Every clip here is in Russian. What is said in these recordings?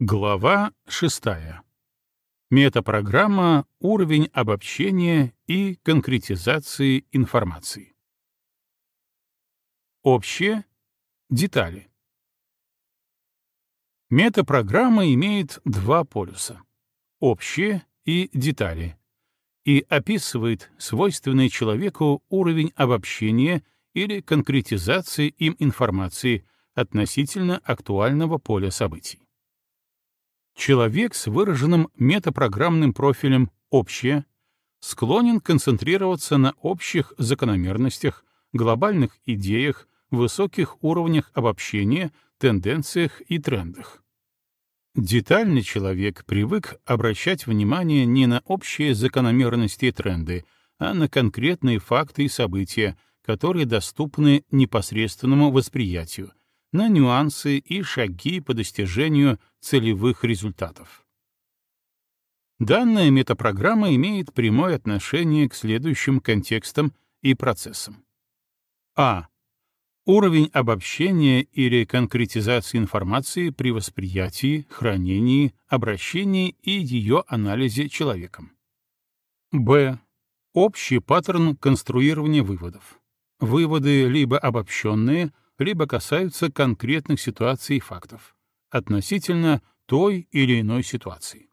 Глава 6. Метапрограмма «Уровень обобщения и конкретизации информации». Общее. Детали. Метапрограмма имеет два полюса — общее и детали, и описывает свойственный человеку уровень обобщения или конкретизации им информации относительно актуального поля событий. Человек с выраженным метапрограммным профилем «общее» склонен концентрироваться на общих закономерностях, глобальных идеях, высоких уровнях обобщения, тенденциях и трендах. Детальный человек привык обращать внимание не на общие закономерности и тренды, а на конкретные факты и события, которые доступны непосредственному восприятию, на нюансы и шаги по достижению целевых результатов. Данная метапрограмма имеет прямое отношение к следующим контекстам и процессам. А. Уровень обобщения или конкретизации информации при восприятии, хранении, обращении и ее анализе человеком. Б. Общий паттерн конструирования выводов. Выводы либо обобщенные, либо касаются конкретных ситуаций и фактов относительно той или иной ситуации.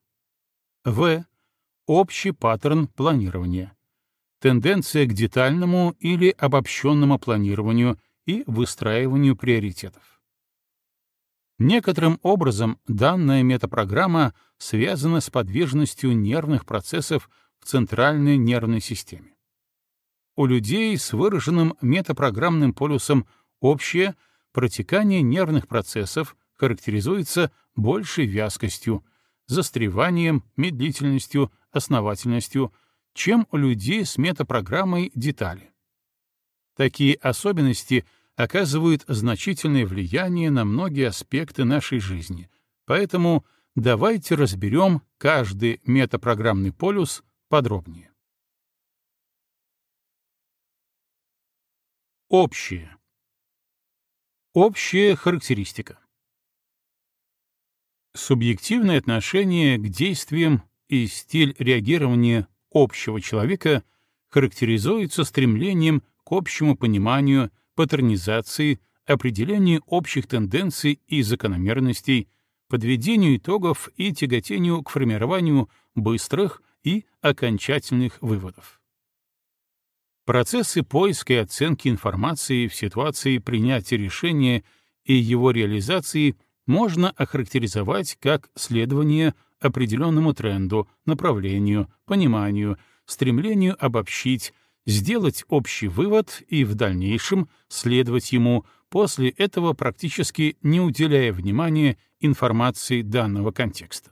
В. Общий паттерн планирования. Тенденция к детальному или обобщенному планированию и выстраиванию приоритетов. Некоторым образом данная метапрограмма связана с подвижностью нервных процессов в центральной нервной системе. У людей с выраженным метапрограммным полюсом общее протекание нервных процессов характеризуется большей вязкостью, застреванием, медлительностью, основательностью, чем у людей с метапрограммой детали. Такие особенности оказывают значительное влияние на многие аспекты нашей жизни, поэтому давайте разберем каждый метапрограммный полюс подробнее. Общее. Общая характеристика. Субъективное отношение к действиям и стиль реагирования общего человека характеризуется стремлением к общему пониманию, паттернизации, определению общих тенденций и закономерностей, подведению итогов и тяготению к формированию быстрых и окончательных выводов. Процессы поиска и оценки информации в ситуации принятия решения и его реализации можно охарактеризовать как следование определенному тренду, направлению, пониманию, стремлению обобщить, сделать общий вывод и в дальнейшем следовать ему, после этого практически не уделяя внимания информации данного контекста.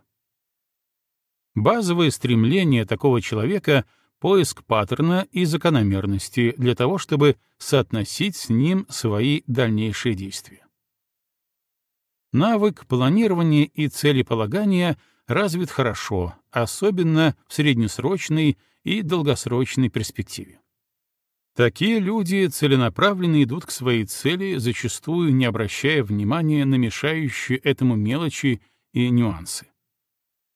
Базовое стремление такого человека — поиск паттерна и закономерности для того, чтобы соотносить с ним свои дальнейшие действия. Навык планирования и целеполагания развит хорошо, особенно в среднесрочной и долгосрочной перспективе. Такие люди целенаправленно идут к своей цели, зачастую не обращая внимания на мешающие этому мелочи и нюансы.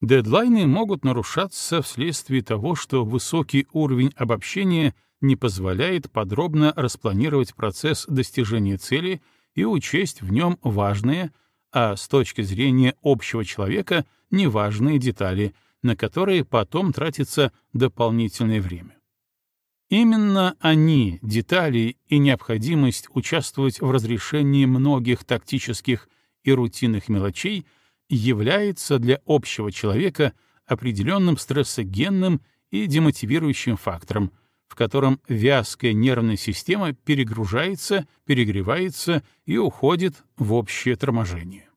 Дедлайны могут нарушаться вследствие того, что высокий уровень обобщения не позволяет подробно распланировать процесс достижения цели и учесть в нем важные, а с точки зрения общего человека неважные детали, на которые потом тратится дополнительное время. Именно они, детали и необходимость участвовать в разрешении многих тактических и рутинных мелочей — является для общего человека определенным стрессогенным и демотивирующим фактором, в котором вязкая нервная система перегружается, перегревается и уходит в общее торможение.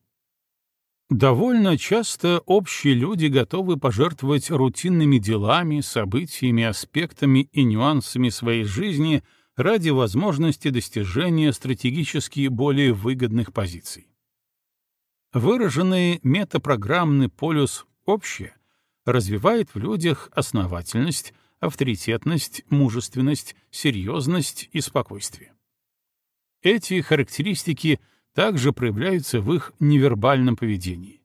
Довольно часто общие люди готовы пожертвовать рутинными делами, событиями, аспектами и нюансами своей жизни ради возможности достижения стратегически более выгодных позиций. Выраженный метапрограммный полюс «общее» развивает в людях основательность, авторитетность, мужественность, серьезность и спокойствие. Эти характеристики также проявляются в их невербальном поведении.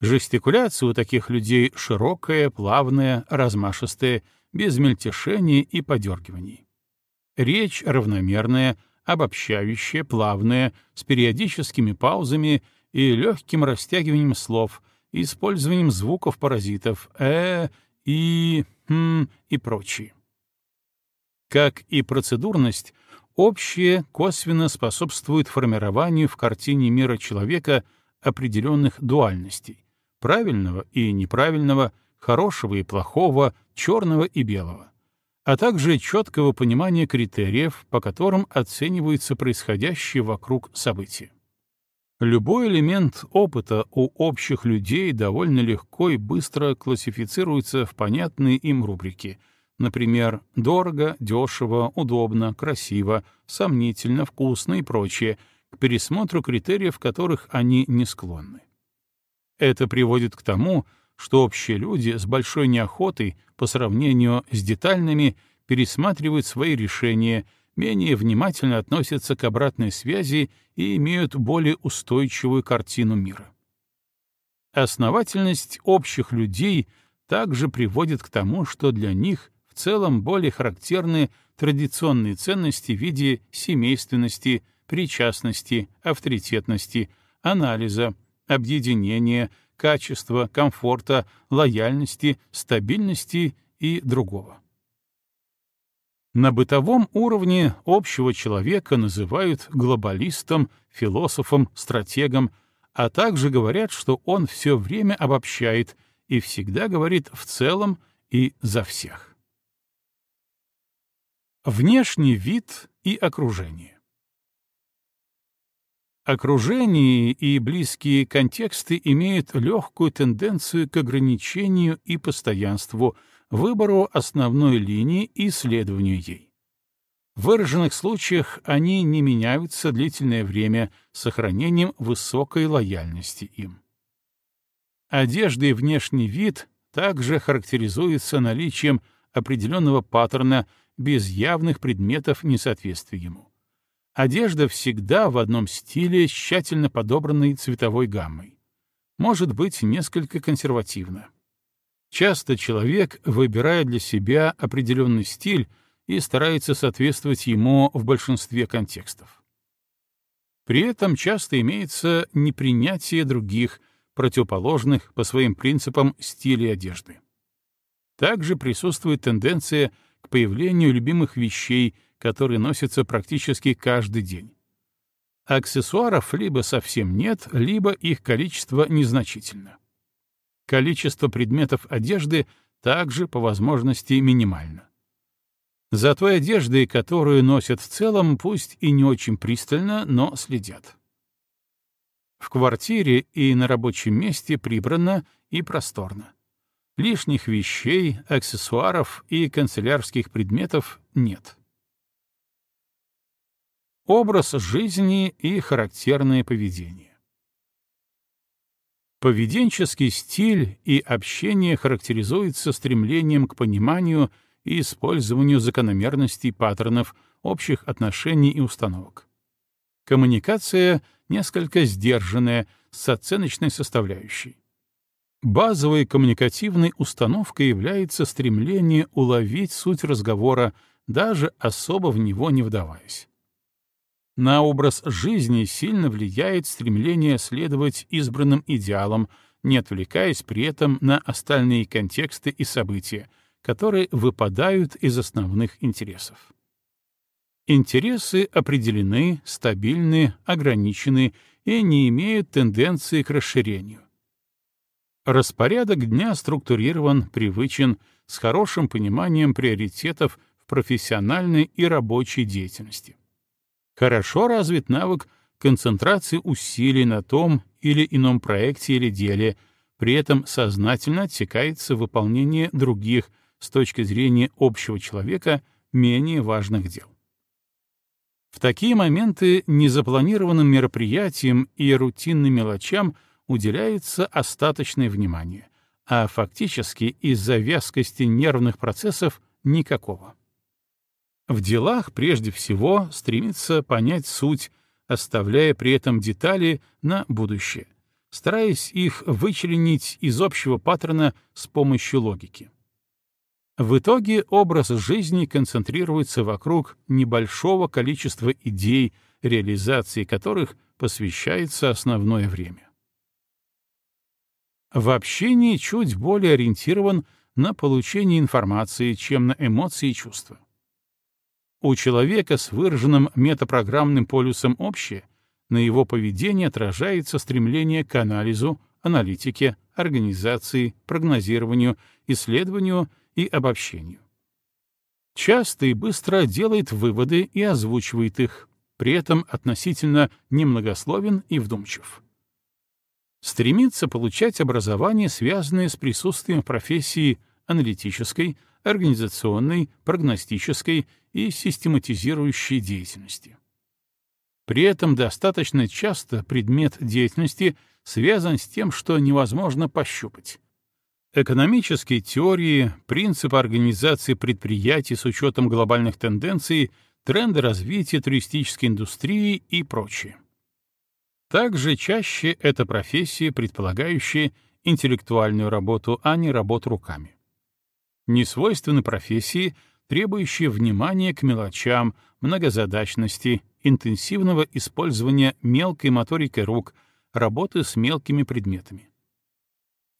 Жестикуляция у таких людей широкая, плавная, размашистая, без мельтешения и подергиваний. Речь равномерная, обобщающая, плавная, с периодическими паузами и легким растягиванием слов, использованием звуков-паразитов «э», «и», «хм» и прочие. Как и процедурность, общее косвенно способствует формированию в картине мира человека определенных дуальностей — правильного и неправильного, хорошего и плохого, черного и белого, а также четкого понимания критериев, по которым оцениваются происходящие вокруг события. Любой элемент опыта у общих людей довольно легко и быстро классифицируется в понятные им рубрики — Например, дорого, дешево, удобно, красиво, сомнительно, вкусно и прочее, к пересмотру критериев, которых они не склонны. Это приводит к тому, что общие люди с большой неохотой по сравнению с детальными пересматривают свои решения, менее внимательно относятся к обратной связи и имеют более устойчивую картину мира. Основательность общих людей также приводит к тому, что для них в целом более характерны традиционные ценности в виде семейственности, причастности, авторитетности, анализа, объединения, качества, комфорта, лояльности, стабильности и другого. На бытовом уровне общего человека называют глобалистом, философом, стратегом, а также говорят, что он все время обобщает и всегда говорит в целом и за всех. Внешний вид и окружение. Окружение и близкие контексты имеют легкую тенденцию к ограничению и постоянству, выбору основной линии и следованию ей. В выраженных случаях они не меняются длительное время с сохранением высокой лояльности им. Одежда и внешний вид также характеризуются наличием определенного паттерна без явных предметов несоответствия ему. Одежда всегда в одном стиле с тщательно подобранной цветовой гаммой. Может быть несколько консервативно. Часто человек выбирает для себя определенный стиль и старается соответствовать ему в большинстве контекстов. При этом часто имеется непринятие других, противоположных по своим принципам стилей одежды. Также присутствует тенденция к появлению любимых вещей, которые носятся практически каждый день. Аксессуаров либо совсем нет, либо их количество незначительно. Количество предметов одежды также по возможности минимально. За той одеждой, которую носят в целом, пусть и не очень пристально, но следят. В квартире и на рабочем месте прибрано и просторно. Лишних вещей, аксессуаров и канцелярских предметов нет. Образ жизни и характерное поведение. Поведенческий стиль и общение характеризуются стремлением к пониманию и использованию закономерностей паттернов общих отношений и установок. Коммуникация несколько сдержанная, с оценочной составляющей. Базовой коммуникативной установкой является стремление уловить суть разговора, даже особо в него не вдаваясь. На образ жизни сильно влияет стремление следовать избранным идеалам, не отвлекаясь при этом на остальные контексты и события, которые выпадают из основных интересов. Интересы определены, стабильны, ограничены и не имеют тенденции к расширению. Распорядок дня структурирован, привычен, с хорошим пониманием приоритетов в профессиональной и рабочей деятельности. Хорошо развит навык концентрации усилий на том или ином проекте или деле, при этом сознательно отсекается выполнение других с точки зрения общего человека менее важных дел. В такие моменты незапланированным мероприятиям и рутинным мелочам — уделяется остаточное внимание, а фактически из-за вязкости нервных процессов никакого. В делах прежде всего стремится понять суть, оставляя при этом детали на будущее, стараясь их вычленить из общего паттерна с помощью логики. В итоге образ жизни концентрируется вокруг небольшого количества идей, реализации которых посвящается основное время. В общении чуть более ориентирован на получение информации, чем на эмоции и чувства. У человека с выраженным метапрограммным полюсом общее, на его поведение отражается стремление к анализу, аналитике, организации, прогнозированию, исследованию и обобщению. Часто и быстро делает выводы и озвучивает их, при этом относительно немногословен и вдумчив. Стремится получать образование, связанное с присутствием профессии аналитической, организационной, прогностической и систематизирующей деятельности. При этом достаточно часто предмет деятельности связан с тем, что невозможно пощупать. Экономические теории, принципы организации предприятий с учетом глобальных тенденций, тренды развития туристической индустрии и прочее. Также чаще это профессии, предполагающие интеллектуальную работу, а не работу руками. Не свойственны профессии, требующие внимания к мелочам, многозадачности, интенсивного использования мелкой моторикой рук, работы с мелкими предметами.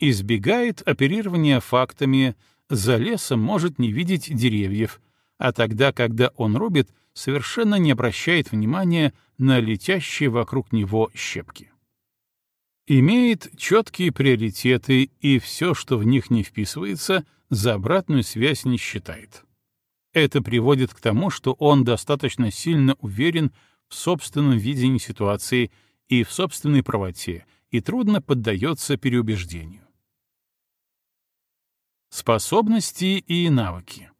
Избегает оперирования фактами, за лесом может не видеть деревьев, а тогда, когда он рубит, совершенно не обращает внимания на летящие вокруг него щепки. Имеет четкие приоритеты, и все, что в них не вписывается, за обратную связь не считает. Это приводит к тому, что он достаточно сильно уверен в собственном видении ситуации и в собственной правоте, и трудно поддается переубеждению. Способности и навыки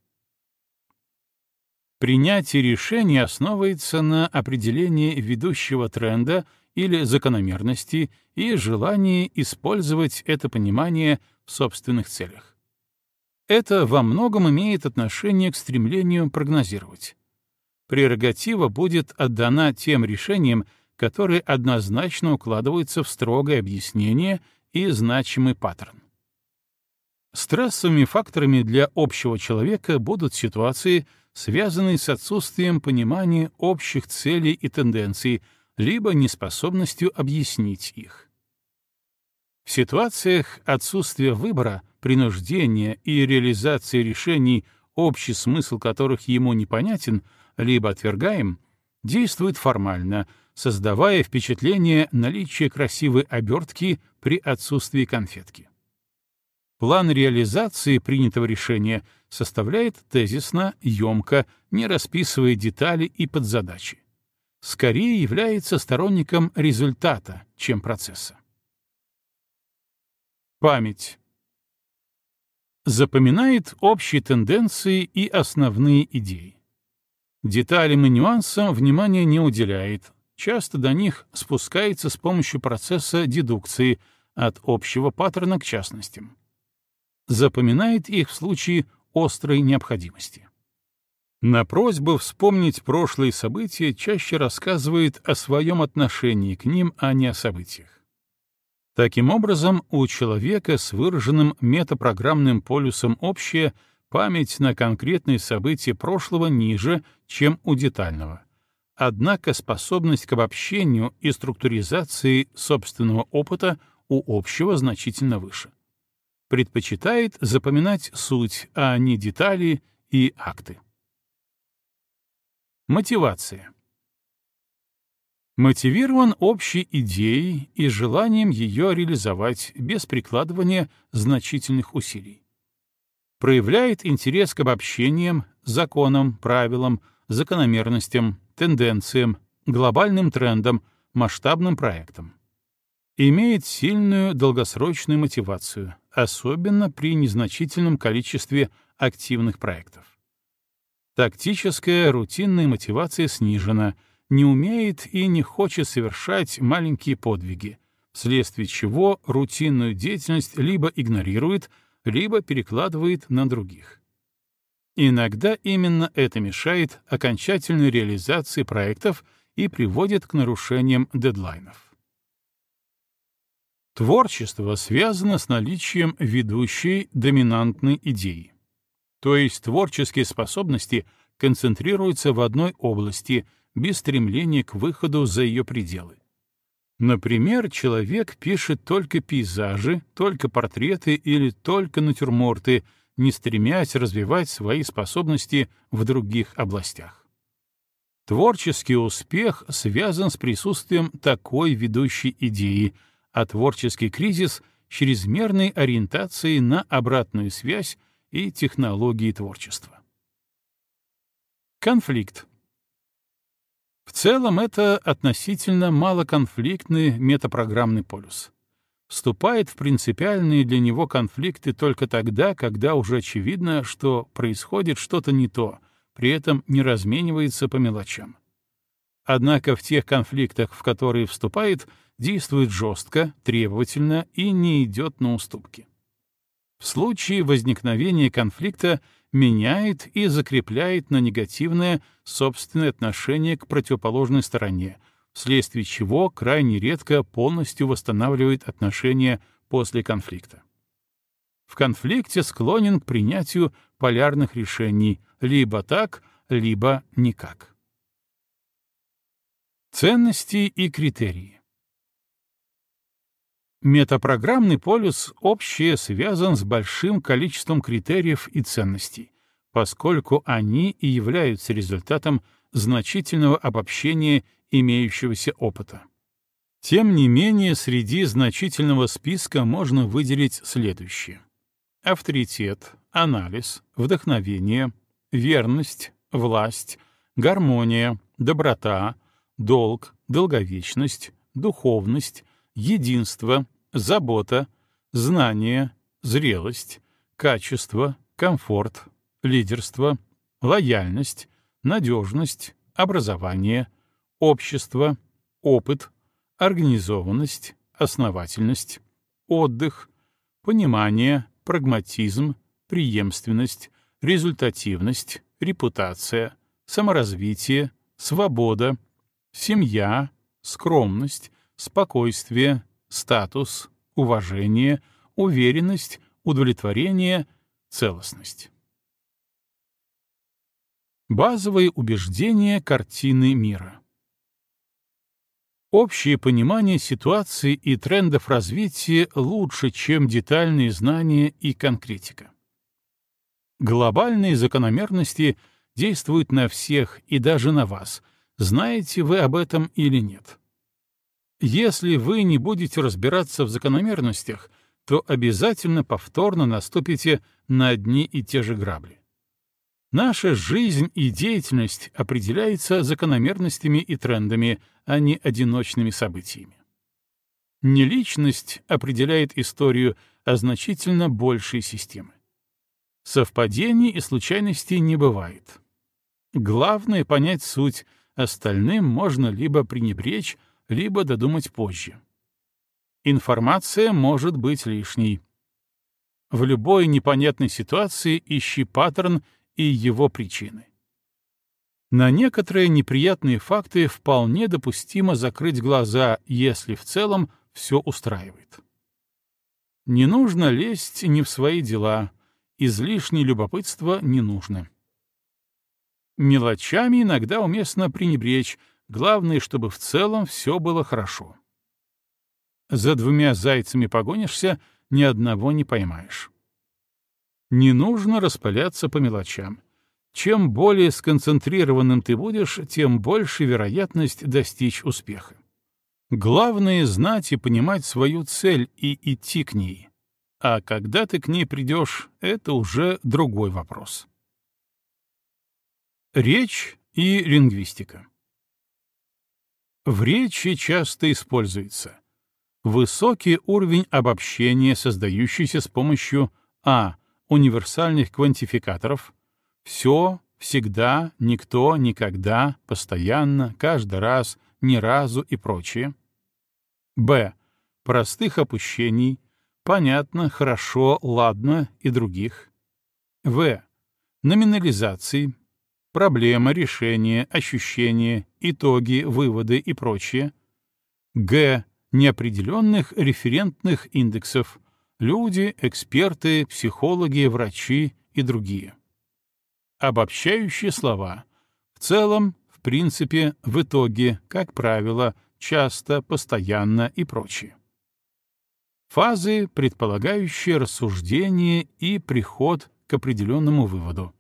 Принятие решений основывается на определении ведущего тренда или закономерности и желании использовать это понимание в собственных целях. Это во многом имеет отношение к стремлению прогнозировать. Прерогатива будет отдана тем решениям, которые однозначно укладываются в строгое объяснение и значимый паттерн. Стрессовыми факторами для общего человека будут ситуации, связанные с отсутствием понимания общих целей и тенденций, либо неспособностью объяснить их. В ситуациях отсутствия выбора, принуждения и реализации решений, общий смысл которых ему непонятен, либо отвергаем, действует формально, создавая впечатление наличия красивой обертки при отсутствии конфетки. План реализации принятого решения составляет тезисно, емко, не расписывая детали и подзадачи. Скорее является сторонником результата, чем процесса. Память. Запоминает общие тенденции и основные идеи. Деталям и нюансам внимания не уделяет, часто до них спускается с помощью процесса дедукции от общего паттерна к частностям запоминает их в случае острой необходимости. На просьбу вспомнить прошлые события чаще рассказывает о своем отношении к ним, а не о событиях. Таким образом, у человека с выраженным метапрограммным полюсом общее память на конкретные события прошлого ниже, чем у детального. Однако способность к обобщению и структуризации собственного опыта у общего значительно выше предпочитает запоминать суть, а не детали и акты. Мотивация. Мотивирован общей идеей и желанием ее реализовать без прикладывания значительных усилий. Проявляет интерес к обобщениям, законам, правилам, закономерностям, тенденциям, глобальным трендам, масштабным проектам имеет сильную долгосрочную мотивацию, особенно при незначительном количестве активных проектов. Тактическая рутинная мотивация снижена, не умеет и не хочет совершать маленькие подвиги, вследствие чего рутинную деятельность либо игнорирует, либо перекладывает на других. Иногда именно это мешает окончательной реализации проектов и приводит к нарушениям дедлайнов. Творчество связано с наличием ведущей доминантной идеи. То есть творческие способности концентрируются в одной области, без стремления к выходу за ее пределы. Например, человек пишет только пейзажи, только портреты или только натюрморты, не стремясь развивать свои способности в других областях. Творческий успех связан с присутствием такой ведущей идеи, а творческий кризис — чрезмерной ориентацией на обратную связь и технологии творчества. Конфликт. В целом это относительно малоконфликтный метапрограммный полюс. Вступает в принципиальные для него конфликты только тогда, когда уже очевидно, что происходит что-то не то, при этом не разменивается по мелочам. Однако в тех конфликтах, в которые вступает, действует жестко, требовательно и не идет на уступки. В случае возникновения конфликта меняет и закрепляет на негативное собственное отношение к противоположной стороне, вследствие чего крайне редко полностью восстанавливает отношения после конфликта. В конфликте склонен к принятию полярных решений либо так, либо никак. Ценности и критерии. Метапрограммный полюс общее связан с большим количеством критериев и ценностей, поскольку они и являются результатом значительного обобщения имеющегося опыта. Тем не менее, среди значительного списка можно выделить следующее. Авторитет, анализ, вдохновение, верность, власть, гармония, доброта, долг, долговечность, духовность, единство, забота, знание, зрелость, качество, комфорт, лидерство, лояльность, надежность, образование, общество, опыт, организованность, основательность, отдых, понимание, прагматизм, преемственность, результативность, репутация, саморазвитие, свобода, семья, скромность, спокойствие, статус, уважение, уверенность, удовлетворение, целостность. Базовые убеждения картины мира. Общее понимание ситуации и трендов развития лучше, чем детальные знания и конкретика. Глобальные закономерности действуют на всех и даже на вас, знаете вы об этом или нет. Если вы не будете разбираться в закономерностях, то обязательно повторно наступите на одни и те же грабли. Наша жизнь и деятельность определяются закономерностями и трендами, а не одиночными событиями. Не личность определяет историю, а значительно большие системы. Совпадений и случайностей не бывает. Главное — понять суть, остальным можно либо пренебречь, либо додумать позже. Информация может быть лишней. В любой непонятной ситуации ищи паттерн и его причины. На некоторые неприятные факты вполне допустимо закрыть глаза, если в целом все устраивает. Не нужно лезть не в свои дела, излишнее любопытство не нужно. Мелочами иногда уместно пренебречь, Главное, чтобы в целом все было хорошо. За двумя зайцами погонишься, ни одного не поймаешь. Не нужно распыляться по мелочам. Чем более сконцентрированным ты будешь, тем больше вероятность достичь успеха. Главное — знать и понимать свою цель и идти к ней. А когда ты к ней придешь, это уже другой вопрос. Речь и лингвистика. В речи часто используется высокий уровень обобщения, создающийся с помощью а. универсальных квантификаторов «все», «всегда», «никто», «никогда», «постоянно», «каждый раз», «ни разу» и прочее, б. простых опущений «понятно», «хорошо», «ладно» и других, в. номинализации, проблема, решение, ощущение, итоги, выводы и прочее. Г. неопределенных референтных индексов — люди, эксперты, психологи, врачи и другие. Обобщающие слова. В целом, в принципе, в итоге, как правило, часто, постоянно и прочее. Фазы, предполагающие рассуждение и приход к определенному выводу.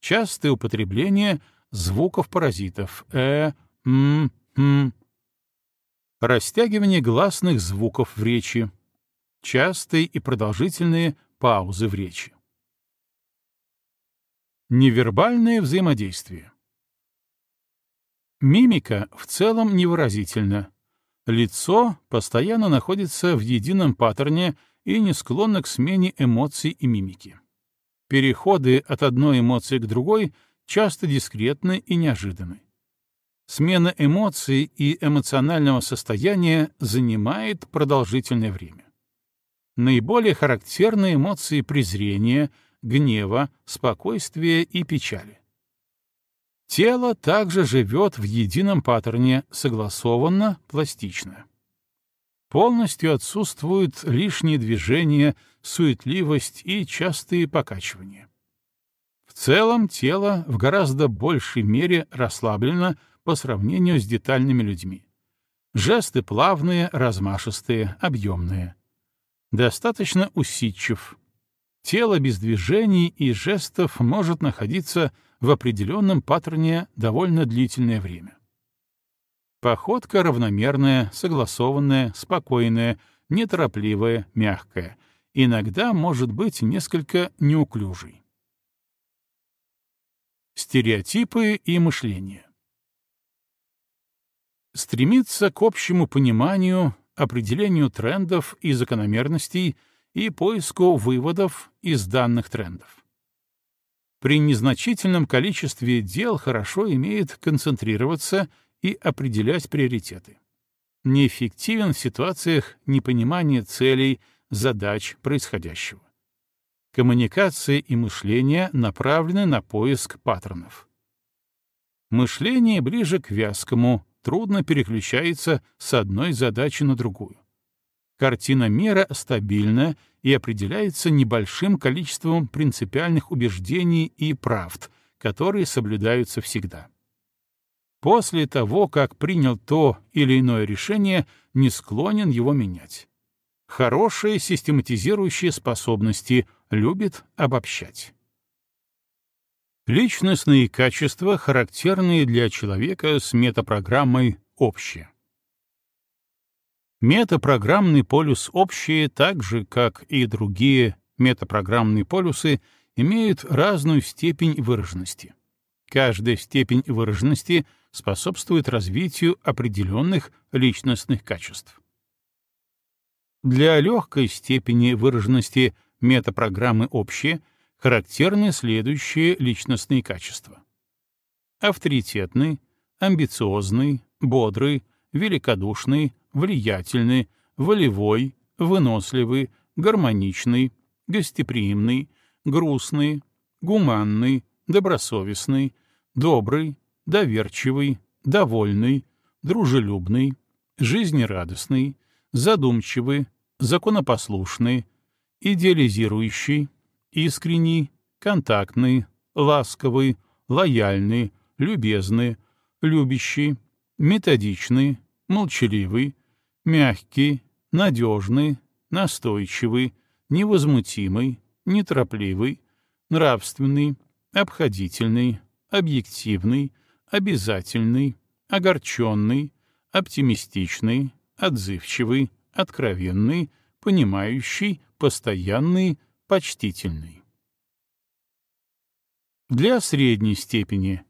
Частое употребление звуков-паразитов «э», «м», «м». Растягивание гласных звуков в речи. Частые и продолжительные паузы в речи. Невербальное взаимодействие. Мимика в целом невыразительна. Лицо постоянно находится в едином паттерне и не склонно к смене эмоций и мимики. Переходы от одной эмоции к другой часто дискретны и неожиданны. Смена эмоций и эмоционального состояния занимает продолжительное время. Наиболее характерны эмоции презрения, гнева, спокойствия и печали. Тело также живет в едином паттерне, согласованно, пластично. Полностью отсутствуют лишние движения, суетливость и частые покачивания. Целом тело в гораздо большей мере расслаблено по сравнению с детальными людьми. Жесты плавные, размашистые, объемные. Достаточно усидчив. Тело без движений и жестов может находиться в определенном паттерне довольно длительное время. Походка равномерная, согласованная, спокойная, неторопливая, мягкая. Иногда может быть несколько неуклюжей. Стереотипы и мышление стремится к общему пониманию, определению трендов и закономерностей и поиску выводов из данных трендов. При незначительном количестве дел хорошо имеет концентрироваться и определять приоритеты. Неэффективен в ситуациях непонимания целей, задач происходящего. Коммуникация и мышление направлены на поиск паттернов. Мышление ближе к вязкому, трудно переключается с одной задачи на другую. Картина мира стабильна и определяется небольшим количеством принципиальных убеждений и правд, которые соблюдаются всегда. После того, как принял то или иное решение, не склонен его менять. Хорошие систематизирующие способности любит обобщать. Личностные качества, характерные для человека с метапрограммой «общее». Метапрограммный полюс «общее», так же, как и другие метапрограммные полюсы, имеют разную степень выраженности. Каждая степень выраженности способствует развитию определенных личностных качеств. Для легкой степени выраженности метапрограммы «общее» — характерны следующие личностные качества. Авторитетный, амбициозный, бодрый, великодушный, влиятельный, волевой, выносливый, гармоничный, гостеприимный, грустный, гуманный, добросовестный, добрый, доверчивый, довольный, дружелюбный, жизнерадостный, задумчивый, законопослушный, идеализирующий, искренний, контактный, ласковый, лояльный, любезный, любящий, методичный, молчаливый, мягкий, надежный, настойчивый, невозмутимый, неторопливый, нравственный, обходительный, объективный, обязательный, огорченный, оптимистичный, отзывчивый, откровенный, понимающий, постоянный, почтительный. Для средней степени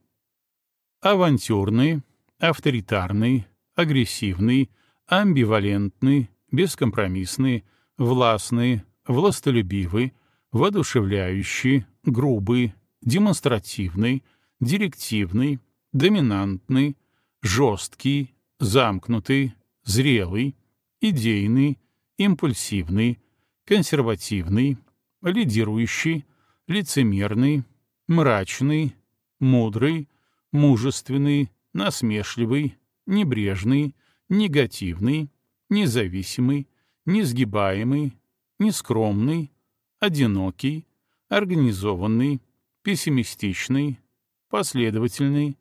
авантюрный, авторитарный, агрессивный, амбивалентный, бескомпромиссный, властный, властолюбивый, воодушевляющий, грубый, демонстративный, директивный, доминантный, жесткий, замкнутый, зрелый, идейный, импульсивный, консервативный, лидирующий, лицемерный, мрачный, мудрый, мужественный, насмешливый, небрежный, негативный, независимый, несгибаемый, нескромный, одинокий, организованный, пессимистичный, последовательный,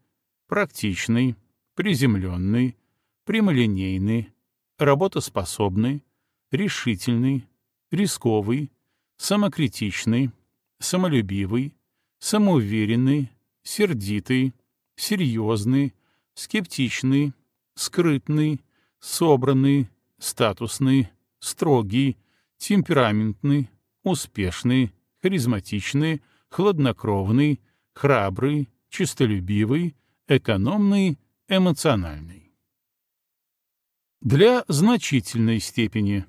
практичный, приземленный, прямолинейный, работоспособный, решительный, рисковый, самокритичный, самолюбивый, самоуверенный, сердитый, серьезный, скептичный, скрытный, собранный, статусный, строгий, темпераментный, успешный, харизматичный, хладнокровный, храбрый, честолюбивый, экономный, эмоциональный. Для значительной степени.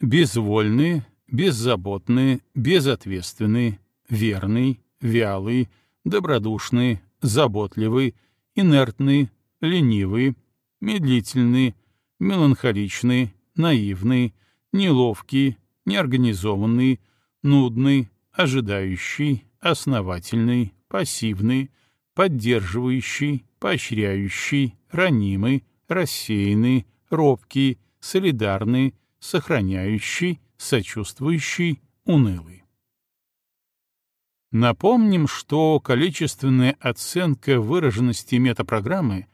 Безвольный, беззаботный, безответственный, верный, вялый, добродушный, заботливый, инертный, ленивый, медлительный, меланхоличный, наивный, неловкий, неорганизованный, нудный, ожидающий, основательный, пассивный, поддерживающий, поощряющий, ранимый, рассеянный, робкий, солидарный, сохраняющий, сочувствующий, унылый. Напомним, что количественная оценка выраженности метапрограммы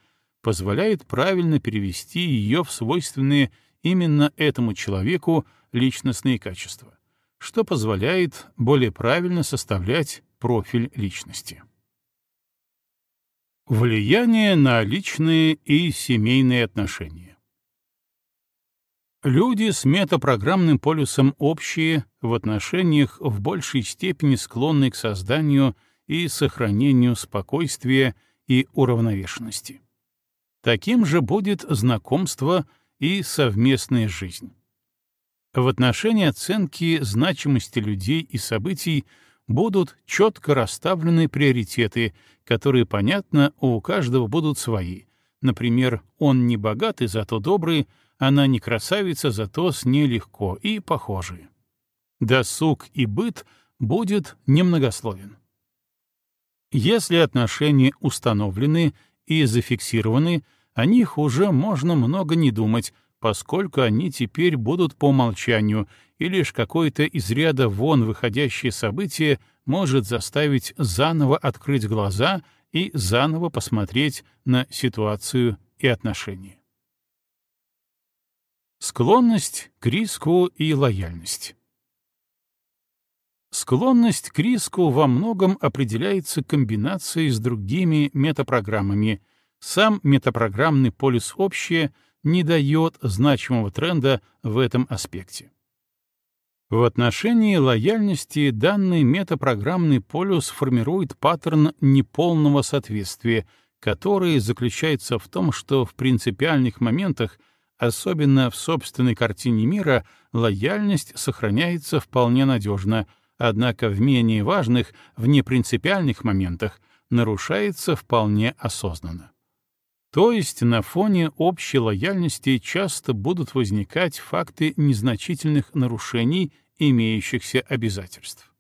позволяет правильно перевести ее в свойственные именно этому человеку личностные качества, что позволяет более правильно составлять профиль личности. Влияние на личные и семейные отношения. Люди с метапрограммным полюсом общие в отношениях в большей степени склонны к созданию и сохранению спокойствия и уравновешенности. Таким же будет знакомство и совместная жизнь. В отношении оценки значимости людей и событий будут четко расставлены приоритеты, которые, понятно, у каждого будут свои. Например, он не богатый, зато добрый, она не красавица, зато с ней легко и похожие. Досуг и быт будет немногословен. Если отношения установлены и зафиксированы, о них уже можно много не думать, поскольку они теперь будут по умолчанию, и лишь какое-то из ряда вон выходящее событие может заставить заново открыть глаза и заново посмотреть на ситуацию и отношения. Склонность к риску и лояльность. Склонность к риску во многом определяется комбинацией с другими метапрограммами. Сам метапрограммный полюс общее не дает значимого тренда в этом аспекте. В отношении лояльности данный метапрограммный полюс формирует паттерн неполного соответствия, который заключается в том, что в принципиальных моментах Особенно в собственной картине мира лояльность сохраняется вполне надежно, однако в менее важных, в непринципиальных моментах нарушается вполне осознанно. То есть на фоне общей лояльности часто будут возникать факты незначительных нарушений имеющихся обязательств.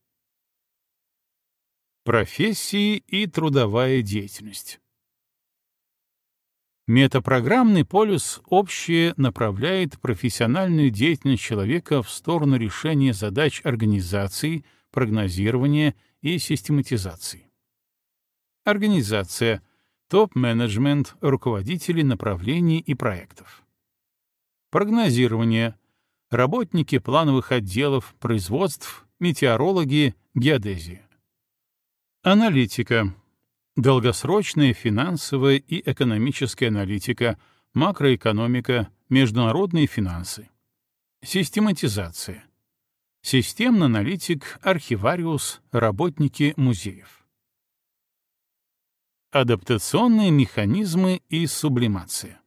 Профессии и трудовая деятельность. Метапрограммный полюс общее направляет профессиональную деятельность человека в сторону решения задач организации, прогнозирования и систематизации. Организация, топ-менеджмент, руководители направлений и проектов. Прогнозирование, работники плановых отделов, производств, метеорологи, геодезия. Аналитика, долгосрочная финансовая и экономическая аналитика, макроэкономика, международные финансы. Систематизация. Системный аналитик, архивариус, работники музеев. Адаптационные механизмы и сублимация.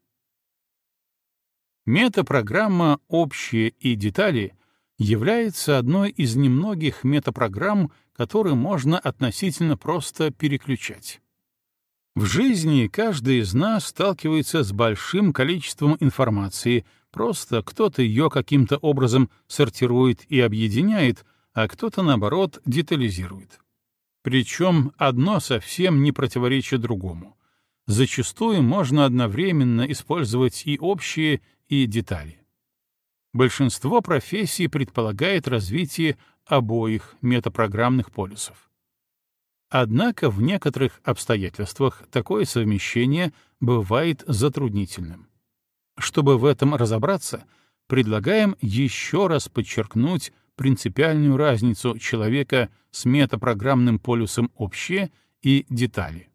Метапрограмма «Общие и детали» является одной из немногих метапрограмм, которые можно относительно просто переключать. В жизни каждый из нас сталкивается с большим количеством информации, просто кто-то ее каким-то образом сортирует и объединяет, а кто-то, наоборот, детализирует. Причем одно совсем не противоречит другому. Зачастую можно одновременно использовать и общие, и детали. Большинство профессий предполагает развитие обоих метапрограммных полюсов. Однако в некоторых обстоятельствах такое совмещение бывает затруднительным. Чтобы в этом разобраться, предлагаем еще раз подчеркнуть принципиальную разницу человека с метапрограммным полюсом общее и детали.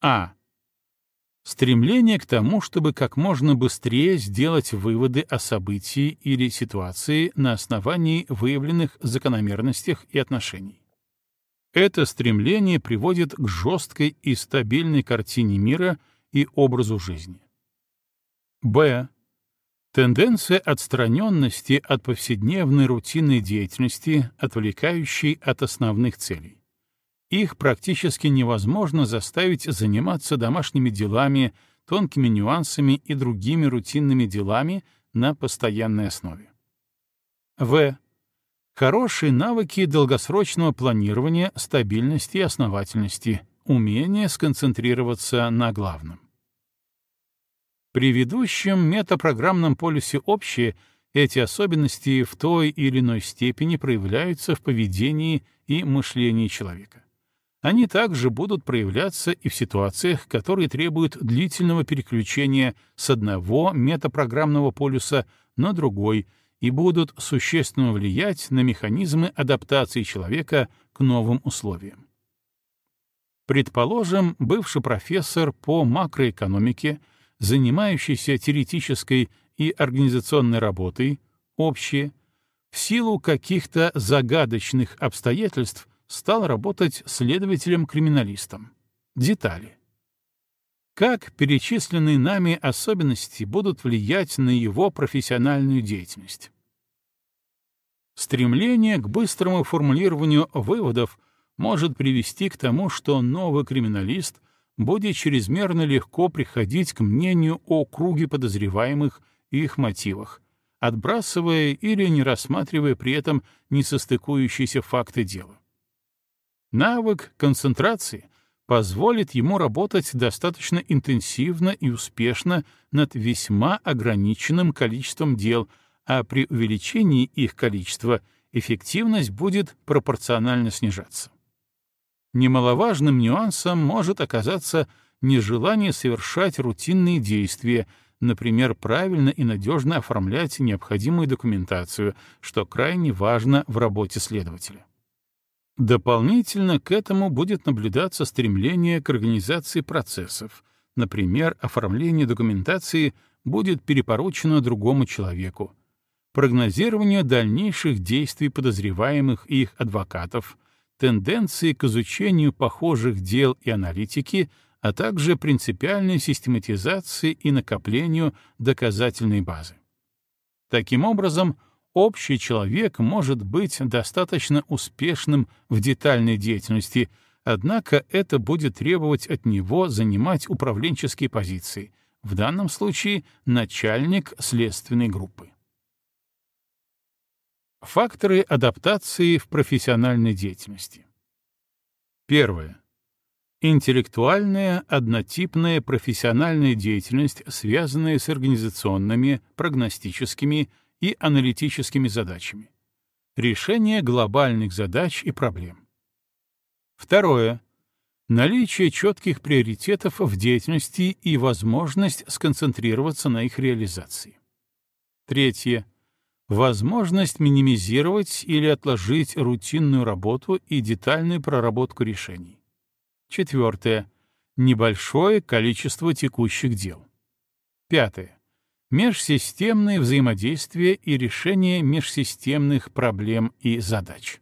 А. Стремление к тому, чтобы как можно быстрее сделать выводы о событии или ситуации на основании выявленных закономерностях и отношений. Это стремление приводит к жесткой и стабильной картине мира и образу жизни. Б. Тенденция отстраненности от повседневной рутинной деятельности, отвлекающей от основных целей. Их практически невозможно заставить заниматься домашними делами, тонкими нюансами и другими рутинными делами на постоянной основе. В. Хорошие навыки долгосрочного планирования, стабильности и основательности, умение сконцентрироваться на главном. При ведущем метапрограммном полюсе общие эти особенности в той или иной степени проявляются в поведении и мышлении человека. Они также будут проявляться и в ситуациях, которые требуют длительного переключения с одного метапрограммного полюса на другой — и будут существенно влиять на механизмы адаптации человека к новым условиям. Предположим, бывший профессор по макроэкономике, занимающийся теоретической и организационной работой, общее, в силу каких-то загадочных обстоятельств стал работать следователем-криминалистом. Детали. Как перечисленные нами особенности будут влиять на его профессиональную деятельность? Стремление к быстрому формулированию выводов может привести к тому, что новый криминалист будет чрезмерно легко приходить к мнению о круге подозреваемых и их мотивах, отбрасывая или не рассматривая при этом несостыкующиеся факты дела. Навык концентрации позволит ему работать достаточно интенсивно и успешно над весьма ограниченным количеством дел — а при увеличении их количества эффективность будет пропорционально снижаться. Немаловажным нюансом может оказаться нежелание совершать рутинные действия, например, правильно и надежно оформлять необходимую документацию, что крайне важно в работе следователя. Дополнительно к этому будет наблюдаться стремление к организации процессов, например, оформление документации будет перепоручено другому человеку, прогнозирование дальнейших действий подозреваемых и их адвокатов, тенденции к изучению похожих дел и аналитики, а также принципиальной систематизации и накоплению доказательной базы. Таким образом, общий человек может быть достаточно успешным в детальной деятельности, однако это будет требовать от него занимать управленческие позиции, в данном случае начальник следственной группы. Факторы адаптации в профессиональной деятельности. Первое. Интеллектуальная, однотипная профессиональная деятельность, связанная с организационными, прогностическими и аналитическими задачами. Решение глобальных задач и проблем. Второе. Наличие четких приоритетов в деятельности и возможность сконцентрироваться на их реализации. Третье возможность минимизировать или отложить рутинную работу и детальную проработку решений. Четвертое. Небольшое количество текущих дел. Пятое. Межсистемные взаимодействия и решение межсистемных проблем и задач.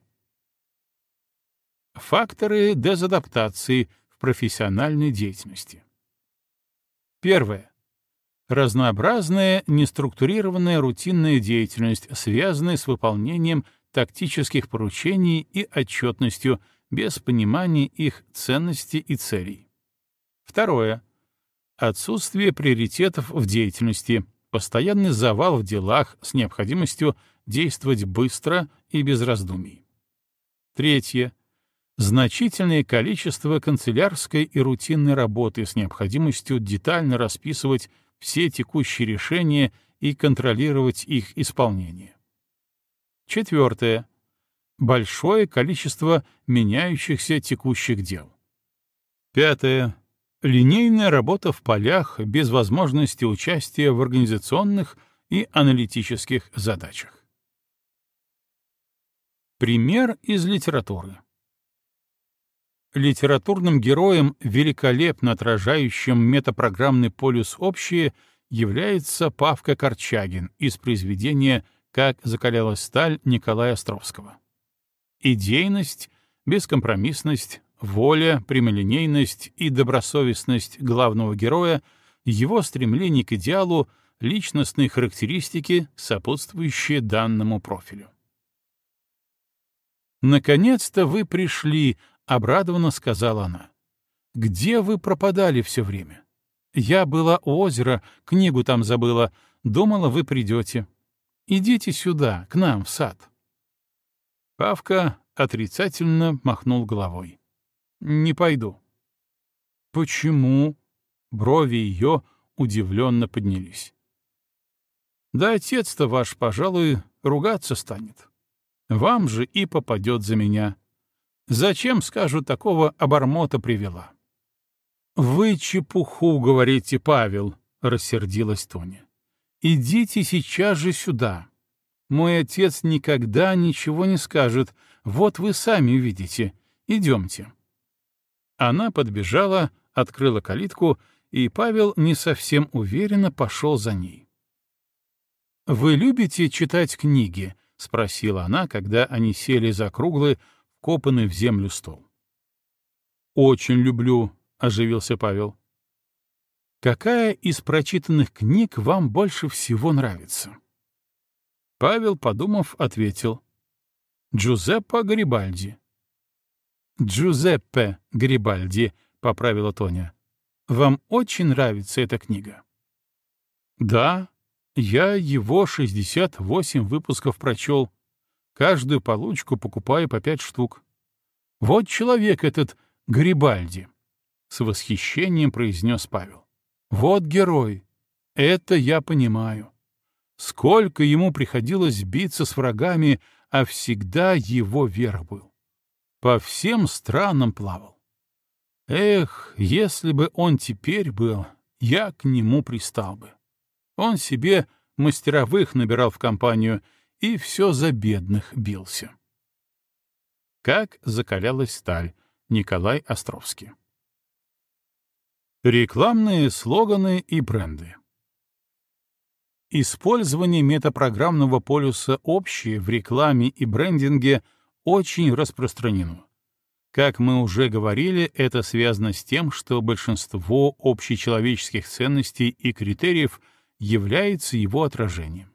Факторы дезадаптации в профессиональной деятельности. Первое разнообразная, неструктурированная рутинная деятельность, связанная с выполнением тактических поручений и отчетностью без понимания их ценности и целей. Второе. Отсутствие приоритетов в деятельности, постоянный завал в делах с необходимостью действовать быстро и без раздумий. Третье. Значительное количество канцелярской и рутинной работы с необходимостью детально расписывать все текущие решения и контролировать их исполнение. Четвертое. Большое количество меняющихся текущих дел. Пятое. Линейная работа в полях без возможности участия в организационных и аналитических задачах. Пример из литературы. Литературным героем, великолепно отражающим метапрограммный полюс общее, является Павка Корчагин из произведения «Как закалялась сталь» Николая Островского. Идейность, бескомпромиссность, воля, прямолинейность и добросовестность главного героя, его стремление к идеалу — личностные характеристики, сопутствующие данному профилю. «Наконец-то вы пришли», — обрадованно сказала она. «Где вы пропадали все время? Я была у озера, книгу там забыла, думала, вы придете. Идите сюда, к нам, в сад». Павка отрицательно махнул головой. «Не пойду». «Почему?» Брови ее удивленно поднялись. «Да отец-то ваш, пожалуй, ругаться станет. Вам же и попадет за меня. Зачем, скажу, такого обормота привела? — Вы чепуху говорите, Павел, — рассердилась Тоня. — Идите сейчас же сюда. Мой отец никогда ничего не скажет. Вот вы сами увидите. Идемте. Она подбежала, открыла калитку, и Павел не совсем уверенно пошел за ней. «Вы любите читать книги?» — спросила она, когда они сели за круглый, вкопанный в землю стол. «Очень люблю», — оживился Павел. «Какая из прочитанных книг вам больше всего нравится?» Павел, подумав, ответил. «Джузеппе Гарибальди». «Джузеппе Гарибальди», — поправила Тоня. «Вам очень нравится эта книга?» «Да, я его 68 выпусков прочел. Каждую получку покупаю по пять штук. Вот человек этот Гарибальди, — с восхищением произнес Павел. Вот герой. Это я понимаю. Сколько ему приходилось биться с врагами, а всегда его верх был. По всем странам плавал. Эх, если бы он теперь был, я к нему пристал бы. Он себе мастеровых набирал в компанию и все за бедных бился. Как закалялась сталь. Николай Островский. Рекламные слоганы и бренды. Использование метапрограммного полюса общее в рекламе и брендинге очень распространено. Как мы уже говорили, это связано с тем, что большинство общечеловеческих ценностей и критериев — является его отражением.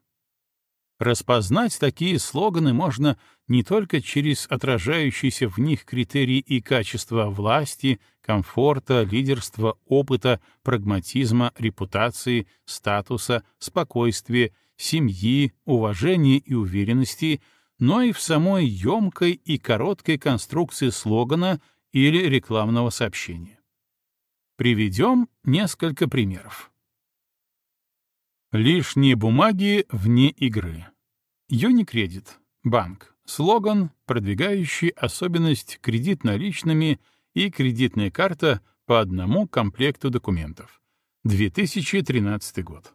Распознать такие слоганы можно не только через отражающиеся в них критерии и качества власти, комфорта, лидерства, опыта, прагматизма, репутации, статуса, спокойствия, семьи, уважения и уверенности, но и в самой емкой и короткой конструкции слогана или рекламного сообщения. Приведем несколько примеров. Лишние бумаги вне игры. Юникредит. Банк. Слоган, продвигающий особенность кредит наличными и кредитная карта по одному комплекту документов. 2013 год.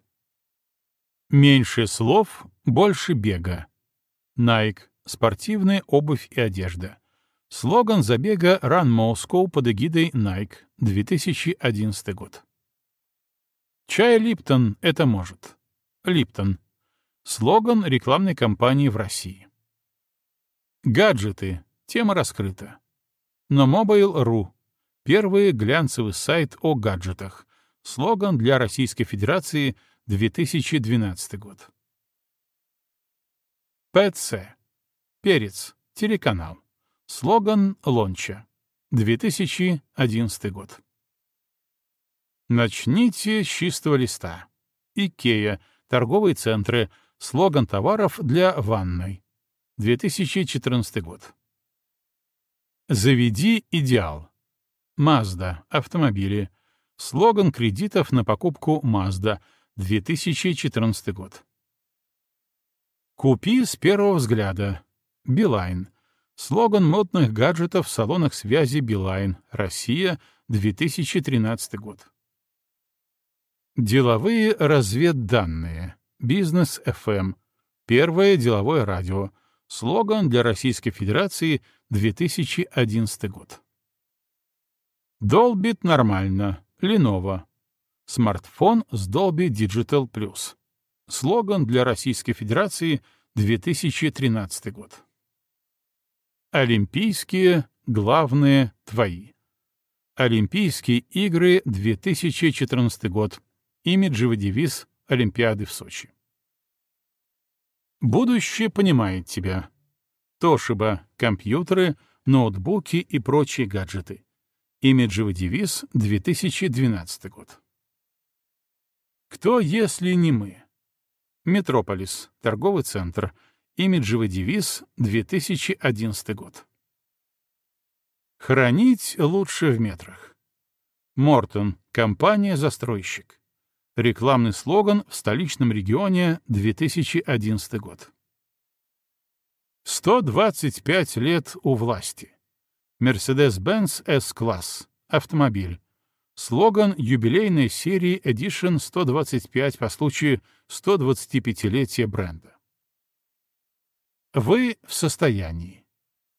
Меньше слов, больше бега. Nike. Спортивная обувь и одежда. Слоган забега Run Moscow под эгидой Nike. 2011 год. Чай Липтон это может. Липтон. Слоган рекламной кампании в России. Гаджеты. Тема раскрыта. Но Mobile.ru. Первый глянцевый сайт о гаджетах. Слоган для Российской Федерации 2012 год. ПЦ. Перец. Телеканал. Слоган Лонча. 2011 год. Начните с чистого листа. Икея. Торговые центры. Слоган товаров для ванной. 2014 год. Заведи идеал. Mazda. Автомобили. Слоган кредитов на покупку Mazda. 2014 год. Купи с первого взгляда. Билайн. Слоган модных гаджетов в салонах связи Билайн. Россия, 2013 год. Деловые разведданные. Бизнес FM. Первое деловое радио. Слоган для Российской Федерации, 2011 год. Долбит нормально. Lenovo. Смартфон с Dolby Digital Plus. Слоган для Российской Федерации, 2013 год. Олимпийские главные твои. Олимпийские игры 2014 год. Имиджевый девиз Олимпиады в Сочи. Будущее понимает тебя. Тошиба, компьютеры, ноутбуки и прочие гаджеты. Имиджевый девиз 2012 год. Кто, если не мы? Метрополис, торговый центр, имиджевый девиз 2011 год. Хранить лучше в метрах. Мортон, компания-застройщик. Рекламный слоган в столичном регионе 2011 год. 125 лет у власти. Mercedes-Benz S-класс. Автомобиль. Слоган юбилейной серии Edition 125 по случаю 125-летия бренда. Вы в состоянии.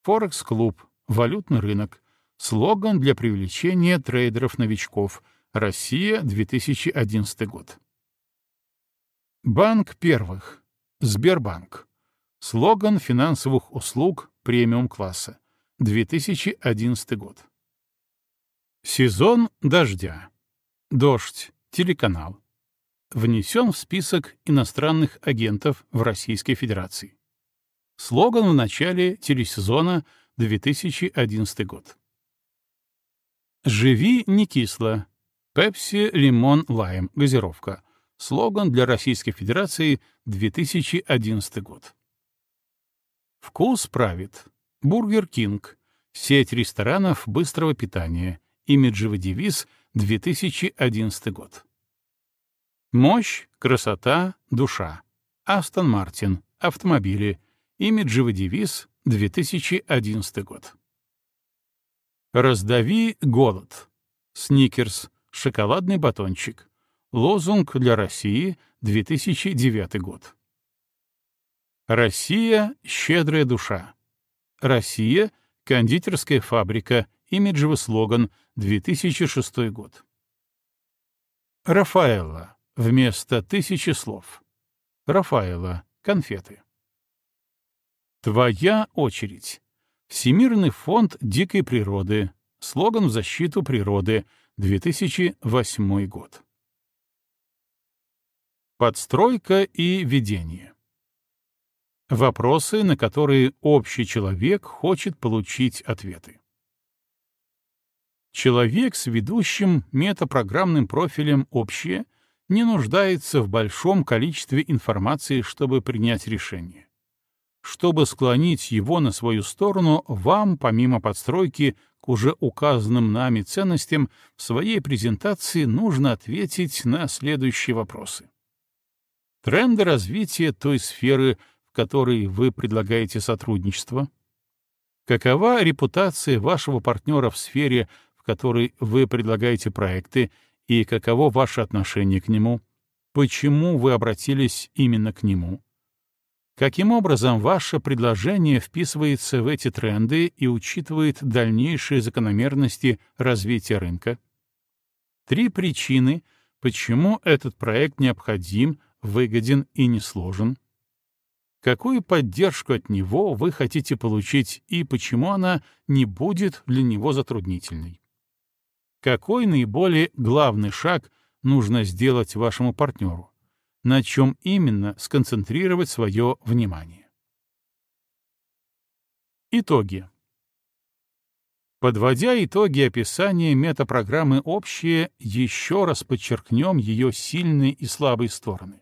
Форекс-клуб, валютный рынок. Слоган для привлечения трейдеров-новичков. Россия, 2011 год. Банк первых. Сбербанк. Слоган финансовых услуг премиум-класса. 2011 год. Сезон дождя. Дождь. Телеканал. Внесен в список иностранных агентов в Российской Федерации. Слоган в начале телесезона 2011 год. «Живи не кисло». Пепси, лимон, лайм. Газировка. Слоган для Российской Федерации 2011 год. Вкус правит. Бургер Кинг. Сеть ресторанов быстрого питания. Имиджевый девиз 2011 год. Мощь, красота, душа. Астон Мартин. Автомобили. Имиджевый девиз 2011 год. «Раздави голод». Сникерс. Шоколадный батончик. Лозунг для России. 2009 год. Россия — щедрая душа. Россия — кондитерская фабрика. Имиджевый слоган. 2006 год. Рафаэлла. Вместо тысячи слов. Рафаэлла. Конфеты. Твоя очередь. Всемирный фонд дикой природы. Слоган в защиту природы. 2008 год. Подстройка и ведение. Вопросы, на которые общий человек хочет получить ответы. Человек с ведущим метапрограммным профилем «Общее» не нуждается в большом количестве информации, чтобы принять решение. Чтобы склонить его на свою сторону, вам, помимо подстройки к уже указанным нами ценностям, в своей презентации нужно ответить на следующие вопросы. Тренды развития той сферы, в которой вы предлагаете сотрудничество. Какова репутация вашего партнера в сфере, в которой вы предлагаете проекты, и каково ваше отношение к нему? Почему вы обратились именно к нему? Каким образом ваше предложение вписывается в эти тренды и учитывает дальнейшие закономерности развития рынка? Три причины, почему этот проект необходим, выгоден и не сложен. Какую поддержку от него вы хотите получить и почему она не будет для него затруднительной? Какой наиболее главный шаг нужно сделать вашему партнеру? На чем именно сконцентрировать свое внимание. Итоги. Подводя итоги описания метапрограммы «Общее», еще раз подчеркнем ее сильные и слабые стороны.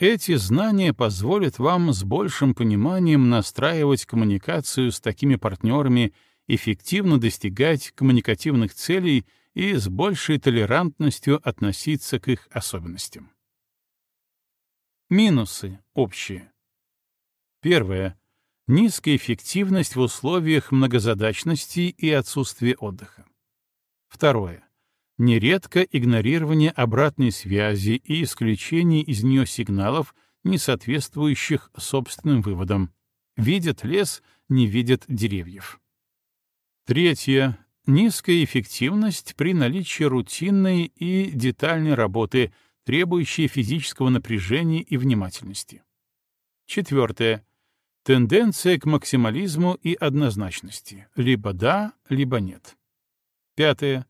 Эти знания позволят вам с большим пониманием настраивать коммуникацию с такими партнерами, эффективно достигать коммуникативных целей и с большей толерантностью относиться к их особенностям. Минусы общие. Первое. Низкая эффективность в условиях многозадачности и отсутствия отдыха. Второе. Нередко игнорирование обратной связи и исключение из нее сигналов, не соответствующих собственным выводам. Видят лес, не видят деревьев. Третье. Низкая эффективность при наличии рутинной и детальной работы, требующей физического напряжения и внимательности. Четвертое. Тенденция к максимализму и однозначности. Либо да, либо нет. Пятое.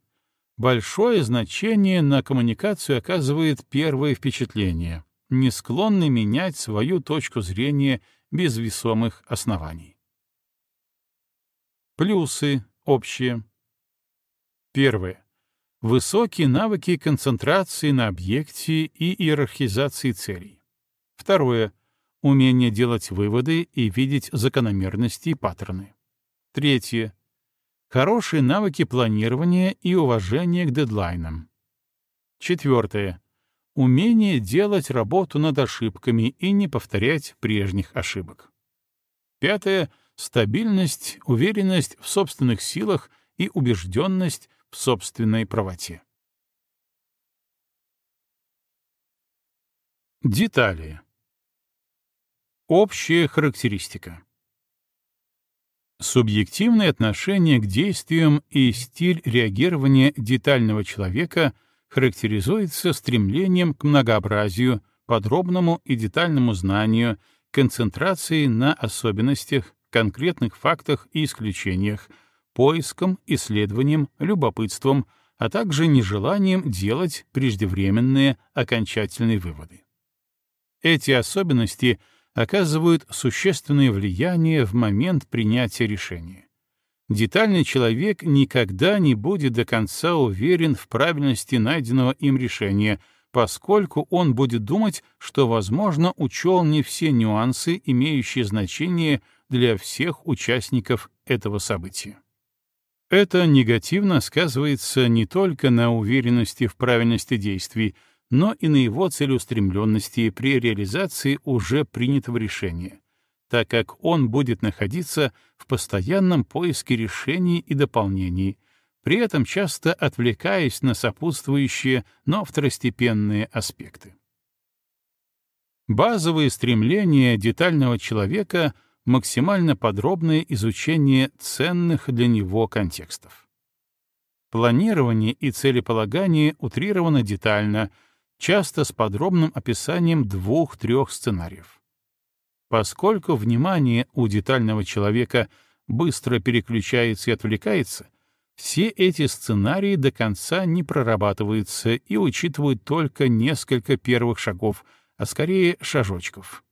Большое значение на коммуникацию оказывает первое впечатление, не склонный менять свою точку зрения без весомых оснований. Плюсы общие. Первое. Высокие навыки концентрации на объекте и иерархизации целей. Второе. Умение делать выводы и видеть закономерности и паттерны. Третье. Хорошие навыки планирования и уважения к дедлайнам. Четвертое. Умение делать работу над ошибками и не повторять прежних ошибок. Пятое — стабильность, уверенность в собственных силах и убежденность в собственной правоте. Детали. Общая характеристика. Субъективное отношение к действиям и стиль реагирования детального человека характеризуется стремлением к многообразию, подробному и детальному знанию, концентрации на особенностях, конкретных фактах и исключениях, поиском, исследованием, любопытством, а также нежеланием делать преждевременные окончательные выводы. Эти особенности — оказывают существенное влияние в момент принятия решения. Детальный человек никогда не будет до конца уверен в правильности найденного им решения, поскольку он будет думать, что, возможно, учел не все нюансы, имеющие значение для всех участников этого события. Это негативно сказывается не только на уверенности в правильности действий, но и на его целеустремленности при реализации уже принятого решения, так как он будет находиться в постоянном поиске решений и дополнений, при этом часто отвлекаясь на сопутствующие, но второстепенные аспекты. Базовые стремления детального человека — максимально подробное изучение ценных для него контекстов. Планирование и целеполагание утрировано детально — часто с подробным описанием двух-трех сценариев. Поскольку внимание у детального человека быстро переключается и отвлекается, все эти сценарии до конца не прорабатываются и учитывают только несколько первых шагов, а скорее шажочков.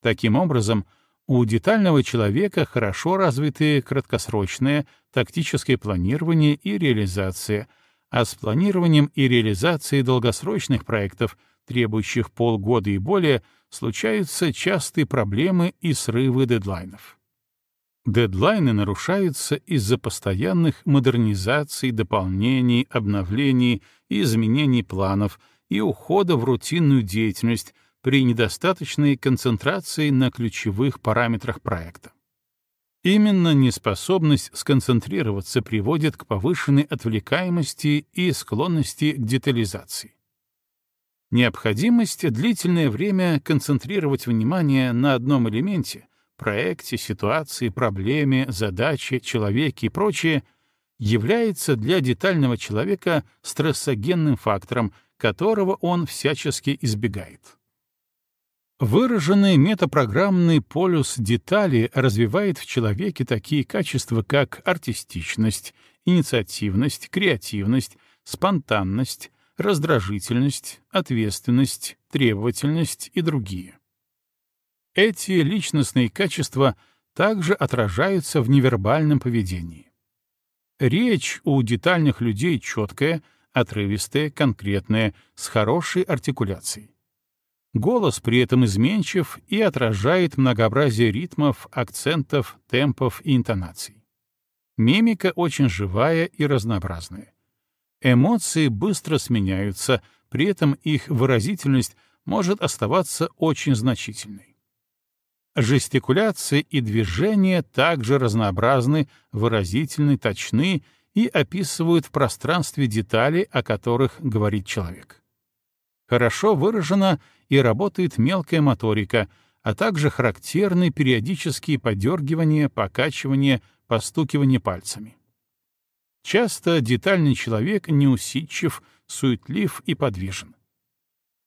Таким образом, у детального человека хорошо развиты краткосрочное тактическое планирование и реализация — а с планированием и реализацией долгосрочных проектов, требующих полгода и более, случаются частые проблемы и срывы дедлайнов. Дедлайны нарушаются из-за постоянных модернизаций, дополнений, обновлений и изменений планов и ухода в рутинную деятельность при недостаточной концентрации на ключевых параметрах проекта. Именно неспособность сконцентрироваться приводит к повышенной отвлекаемости и склонности к детализации. Необходимость длительное время концентрировать внимание на одном элементе — проекте, ситуации, проблеме, задаче, человеке и прочее — является для детального человека стрессогенным фактором, которого он всячески избегает. Выраженный метапрограммный полюс детали развивает в человеке такие качества, как артистичность, инициативность, креативность, спонтанность, раздражительность, ответственность, требовательность и другие. Эти личностные качества также отражаются в невербальном поведении. Речь у детальных людей четкая, отрывистая, конкретная, с хорошей артикуляцией. Голос при этом изменчив и отражает многообразие ритмов, акцентов, темпов и интонаций. Мимика очень живая и разнообразная. Эмоции быстро сменяются, при этом их выразительность может оставаться очень значительной. Жестикуляция и движения также разнообразны, выразительны, точны и описывают в пространстве детали, о которых говорит человек. Хорошо выражена и работает мелкая моторика, а также характерны периодические подергивания, покачивания, постукивания пальцами. Часто детальный человек неусидчив, суетлив и подвижен.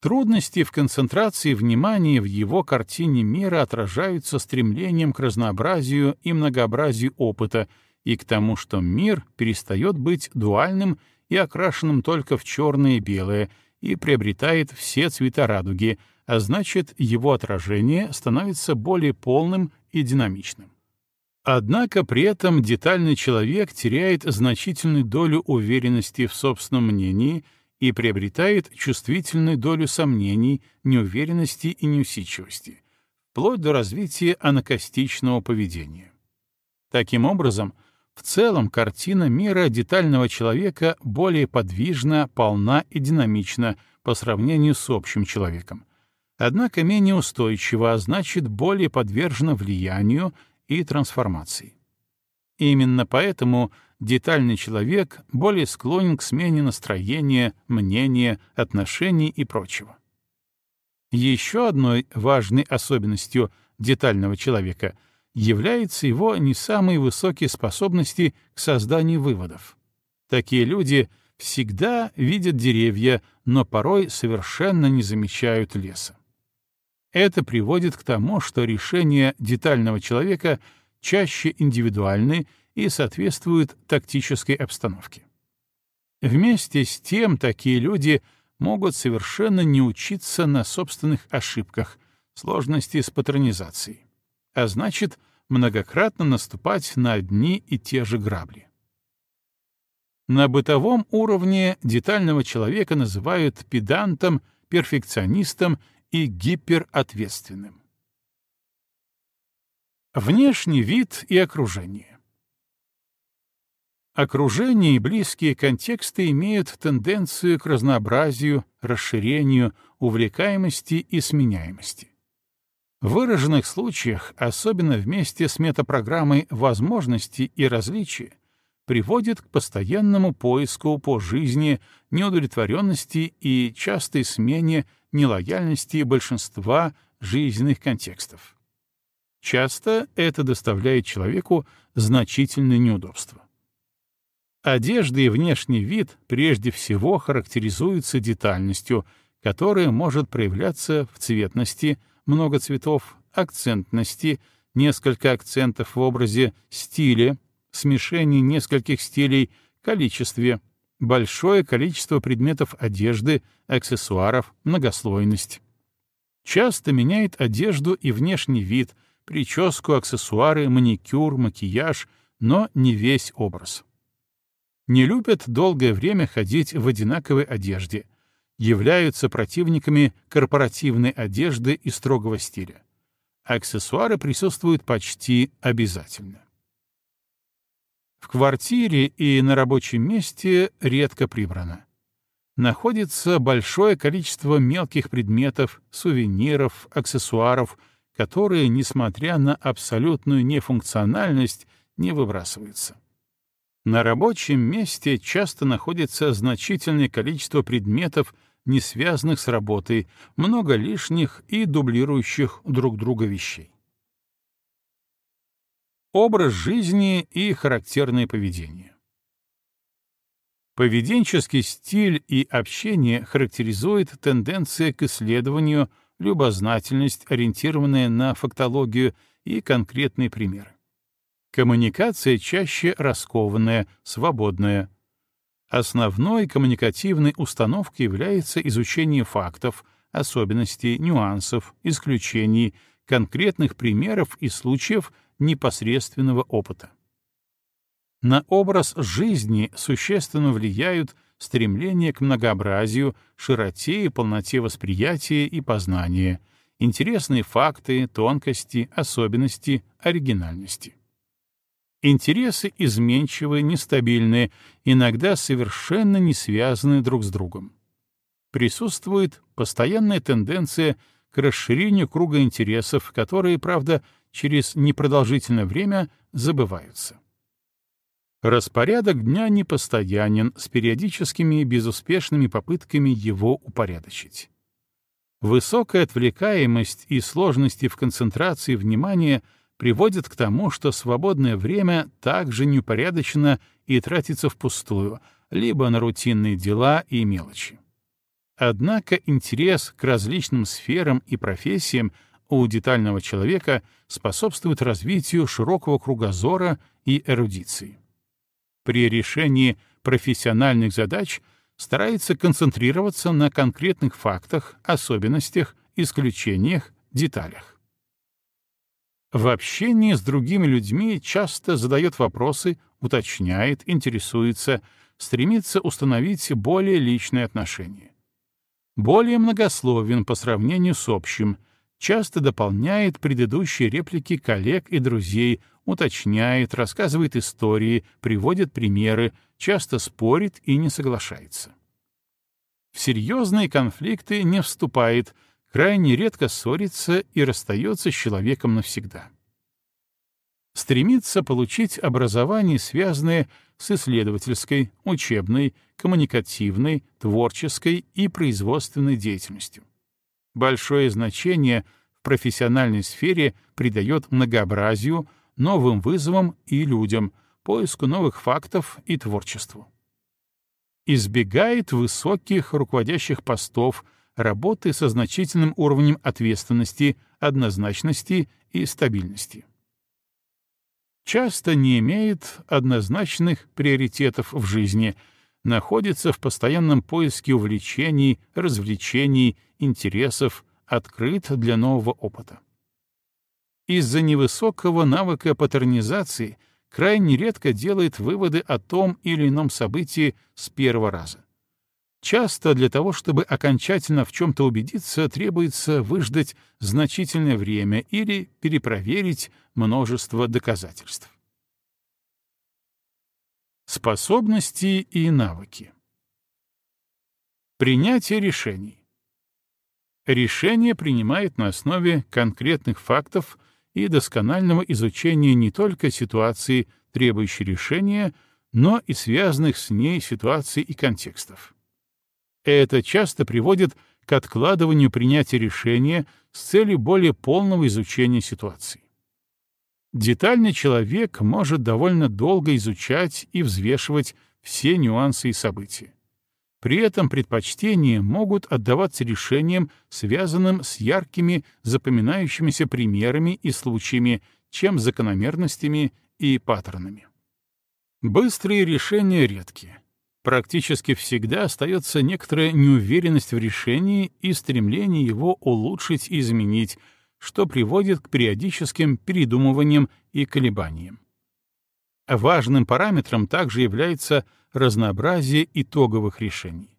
Трудности в концентрации внимания в его картине мира отражаются стремлением к разнообразию и многообразию опыта и к тому, что мир перестает быть дуальным и окрашенным только в черное и белое и приобретает все цвета радуги, а значит, его отражение становится более полным и динамичным. Однако при этом детальный человек теряет значительную долю уверенности в собственном мнении и приобретает чувствительную долю сомнений, неуверенности и неусидчивости, вплоть до развития анакостичного поведения. Таким образом, в целом картина мира детального человека более подвижна, полна и динамична по сравнению с общим человеком, однако менее устойчива, а значит более подвержена влиянию и трансформации. Именно поэтому детальный человек более склонен к смене настроения, мнения, отношений и прочего. Еще одной важной особенностью детального человека является его не самые высокие способности к созданию выводов. Такие люди всегда видят деревья, но порой совершенно не замечают леса. Это приводит к тому, что решения детального человека чаще индивидуальны и соответствуют тактической обстановке. Вместе с тем такие люди могут совершенно не учиться на собственных ошибках, сложности с патронизацией, а значит, многократно наступать на одни и те же грабли. На бытовом уровне детального человека называют педантом, перфекционистом и гиперответственным. Внешний вид и окружение. Окружение и близкие контексты имеют тенденцию к разнообразию, расширению, увлекаемости и сменяемости. Выраженных случаях, особенно вместе с метапрограммой возможностей и различия, приводит к постоянному поиску по жизни, неудовлетворенности и частой смене нелояльности большинства жизненных контекстов. Часто это доставляет человеку значительные неудобства. Одежда и внешний вид прежде всего характеризуются детальностью, которая может проявляться в цветности, много цветов, акцентности, несколько акцентов в образе, стиле, смешении нескольких стилей, количестве, большое количество предметов одежды, аксессуаров, многослойность. Часто меняет одежду и внешний вид, прическу, аксессуары, маникюр, макияж, но не весь образ. Не любят долгое время ходить в одинаковой одежде, являются противниками корпоративной одежды и строгого стиля. Аксессуары присутствуют почти обязательно. В квартире и на рабочем месте редко прибрано. Находится большое количество мелких предметов, сувениров, аксессуаров, которые, несмотря на абсолютную нефункциональность, не выбрасываются. На рабочем месте часто находится значительное количество предметов, не связанных с работой, много лишних и дублирующих друг друга вещей образ жизни и характерное поведение. Поведенческий стиль и общение характеризует тенденция к исследованию, любознательность, ориентированная на фактологию и конкретные примеры. Коммуникация чаще раскованная, свободная. Основной коммуникативной установкой является изучение фактов, особенностей, нюансов, исключений, конкретных примеров и случаев — непосредственного опыта. На образ жизни существенно влияют стремление к многообразию, широте и полноте восприятия и познания, интересные факты, тонкости, особенности, оригинальности. Интересы изменчивые, нестабильные, иногда совершенно не связаны друг с другом. Присутствует постоянная тенденция к расширению круга интересов, которые, правда, через непродолжительное время забываются. Распорядок дня непостоянен с периодическими безуспешными попытками его упорядочить. Высокая отвлекаемость и сложности в концентрации внимания приводят к тому, что свободное время также неупорядочено и тратится впустую, либо на рутинные дела и мелочи. Однако интерес к различным сферам и профессиям у детального человека способствует развитию широкого кругозора и эрудиции. При решении профессиональных задач старается концентрироваться на конкретных фактах, особенностях, исключениях, деталях. В общении с другими людьми часто задает вопросы, уточняет, интересуется, стремится установить более личные отношения более многословен по сравнению с общим, часто дополняет предыдущие реплики коллег и друзей, уточняет, рассказывает истории, приводит примеры, часто спорит и не соглашается. В серьезные конфликты не вступает, крайне редко ссорится и расстается с человеком навсегда стремится получить образование, связанное с исследовательской, учебной, коммуникативной, творческой и производственной деятельностью. Большое значение в профессиональной сфере придает многообразию, новым вызовам и людям, поиску новых фактов и творчеству. Избегает высоких руководящих постов, работы со значительным уровнем ответственности, однозначности и стабильности часто не имеет однозначных приоритетов в жизни, находится в постоянном поиске увлечений, развлечений, интересов, открыт для нового опыта. Из-за невысокого навыка паттернизации крайне редко делает выводы о том или ином событии с первого раза. Часто для того, чтобы окончательно в чем-то убедиться, требуется выждать значительное время или перепроверить множество доказательств. Способности и навыки. Принятие решений. Решение принимает на основе конкретных фактов и досконального изучения не только ситуации, требующей решения, но и связанных с ней ситуаций и контекстов. Это часто приводит к откладыванию принятия решения с целью более полного изучения ситуации. Детальный человек может довольно долго изучать и взвешивать все нюансы и события. При этом предпочтения могут отдаваться решениям, связанным с яркими, запоминающимися примерами и случаями, чем закономерностями и паттернами. Быстрые решения редкие практически всегда остается некоторая неуверенность в решении и стремление его улучшить и изменить, что приводит к периодическим передумываниям и колебаниям. Важным параметром также является разнообразие итоговых решений.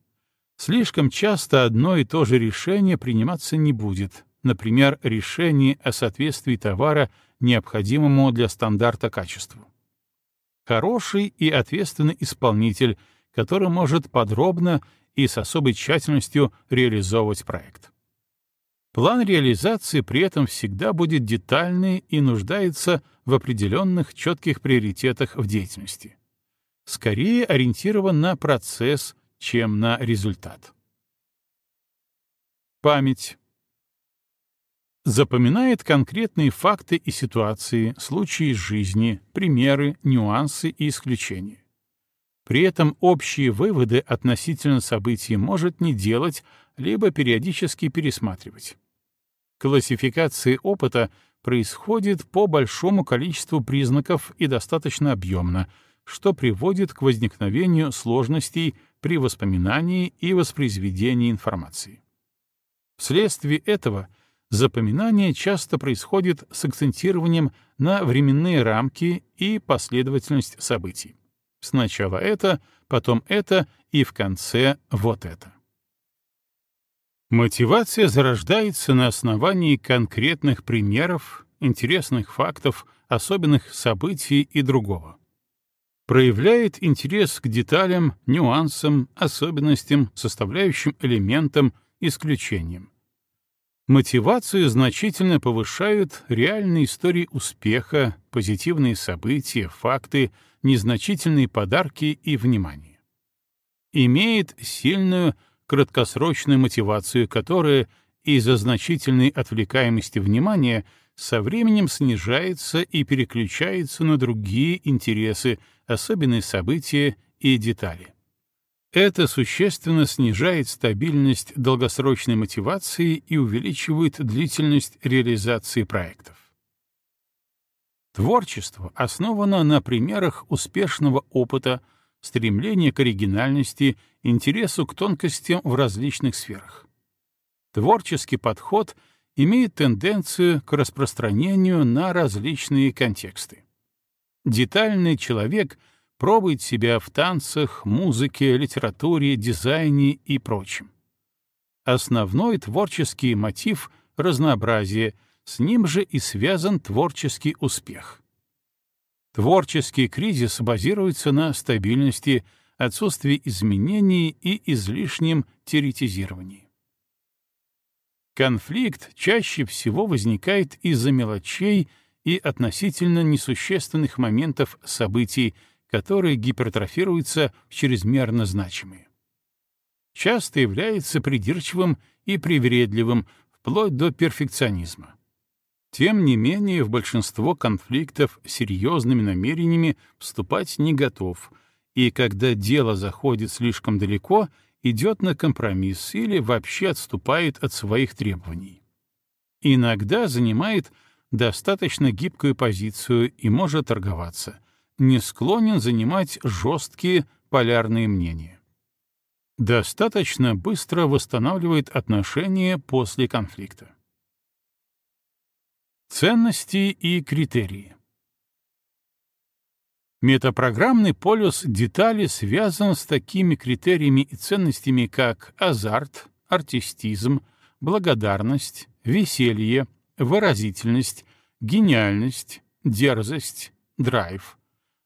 Слишком часто одно и то же решение приниматься не будет, например, решение о соответствии товара необходимому для стандарта качеству. Хороший и ответственный исполнитель — который может подробно и с особой тщательностью реализовывать проект. План реализации при этом всегда будет детальный и нуждается в определенных четких приоритетах в деятельности. Скорее ориентирован на процесс, чем на результат. Память. Запоминает конкретные факты и ситуации, случаи из жизни, примеры, нюансы и исключения. При этом общие выводы относительно событий может не делать, либо периодически пересматривать. Классификация опыта происходит по большому количеству признаков и достаточно объемно, что приводит к возникновению сложностей при воспоминании и воспроизведении информации. Вследствие этого запоминание часто происходит с акцентированием на временные рамки и последовательность событий. Сначала это, потом это и в конце вот это. Мотивация зарождается на основании конкретных примеров, интересных фактов, особенных событий и другого. Проявляет интерес к деталям, нюансам, особенностям, составляющим элементам исключением. Мотивацию значительно повышают реальные истории успеха, позитивные события, факты, незначительные подарки и внимание. Имеет сильную краткосрочную мотивацию, которая из-за значительной отвлекаемости внимания со временем снижается и переключается на другие интересы, особенные события и детали. Это существенно снижает стабильность долгосрочной мотивации и увеличивает длительность реализации проектов. Творчество основано на примерах успешного опыта, стремления к оригинальности, интересу к тонкостям в различных сферах. Творческий подход имеет тенденцию к распространению на различные контексты. Детальный человек — пробует себя в танцах, музыке, литературе, дизайне и прочем. Основной творческий мотив — разнообразие, с ним же и связан творческий успех. Творческий кризис базируется на стабильности, отсутствии изменений и излишнем теоретизировании. Конфликт чаще всего возникает из-за мелочей и относительно несущественных моментов событий, которые гипертрофируются в чрезмерно значимые. Часто является придирчивым и привередливым, вплоть до перфекционизма. Тем не менее, в большинство конфликтов серьезными намерениями вступать не готов, и когда дело заходит слишком далеко, идет на компромисс или вообще отступает от своих требований. Иногда занимает достаточно гибкую позицию и может торговаться, не склонен занимать жесткие полярные мнения. Достаточно быстро восстанавливает отношения после конфликта. Ценности и критерии. Метапрограммный полюс детали связан с такими критериями и ценностями, как азарт, артистизм, благодарность, веселье, выразительность, гениальность, дерзость, драйв,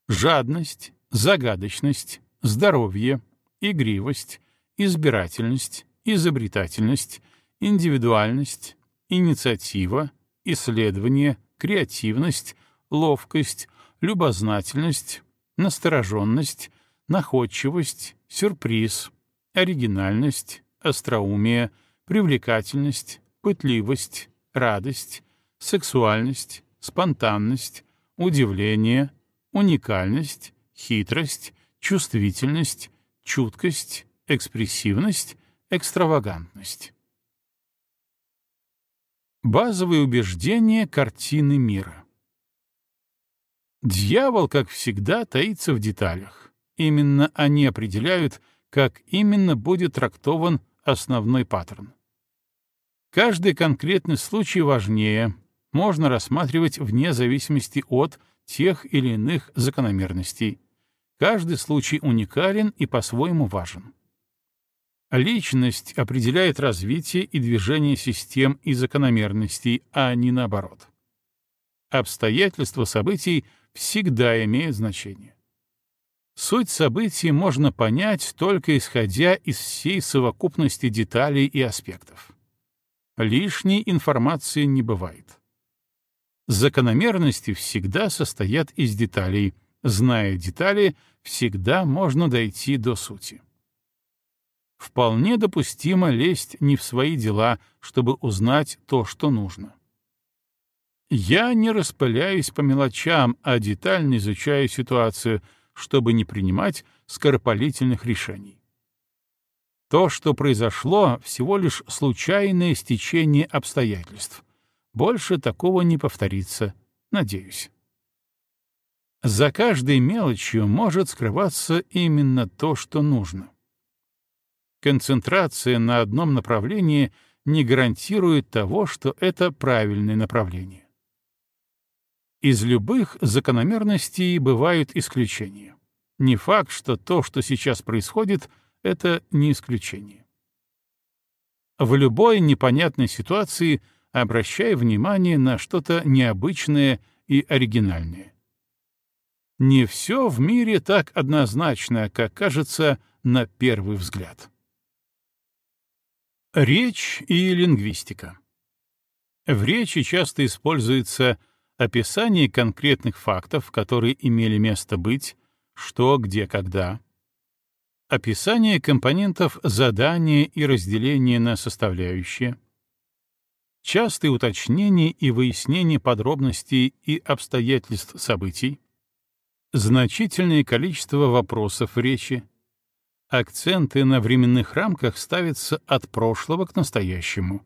жадность, загадочность, здоровье, игривость, избирательность, изобретательность, индивидуальность, инициатива, исследование, креативность, ловкость, любознательность, настороженность, находчивость, сюрприз, оригинальность, остроумие, привлекательность, пытливость, радость, сексуальность, спонтанность, удивление, уникальность, хитрость, чувствительность, чуткость, экспрессивность, экстравагантность. Базовые убеждения картины мира. Дьявол, как всегда, таится в деталях. Именно они определяют, как именно будет трактован основной паттерн. Каждый конкретный случай важнее, можно рассматривать вне зависимости от тех или иных закономерностей. Каждый случай уникален и по-своему важен. Личность определяет развитие и движение систем и закономерностей, а не наоборот. Обстоятельства событий всегда имеют значение. Суть событий можно понять только исходя из всей совокупности деталей и аспектов. Лишней информации не бывает. Закономерности всегда состоят из деталей. Зная детали, всегда можно дойти до сути. Вполне допустимо лезть не в свои дела, чтобы узнать то, что нужно. Я не распыляюсь по мелочам, а детально изучаю ситуацию, чтобы не принимать скоропалительных решений. То, что произошло, всего лишь случайное стечение обстоятельств — больше такого не повторится, надеюсь. За каждой мелочью может скрываться именно то, что нужно. Концентрация на одном направлении не гарантирует того, что это правильное направление. Из любых закономерностей бывают исключения. Не факт, что то, что сейчас происходит, это не исключение. В любой непонятной ситуации — обращая внимание на что-то необычное и оригинальное. Не все в мире так однозначно, как кажется на первый взгляд. Речь и лингвистика. В речи часто используется описание конкретных фактов, которые имели место быть, что, где, когда, описание компонентов задания и разделение на составляющие, частые уточнения и выяснение подробностей и обстоятельств событий, значительное количество вопросов речи, Акценты на временных рамках ставятся от прошлого к настоящему.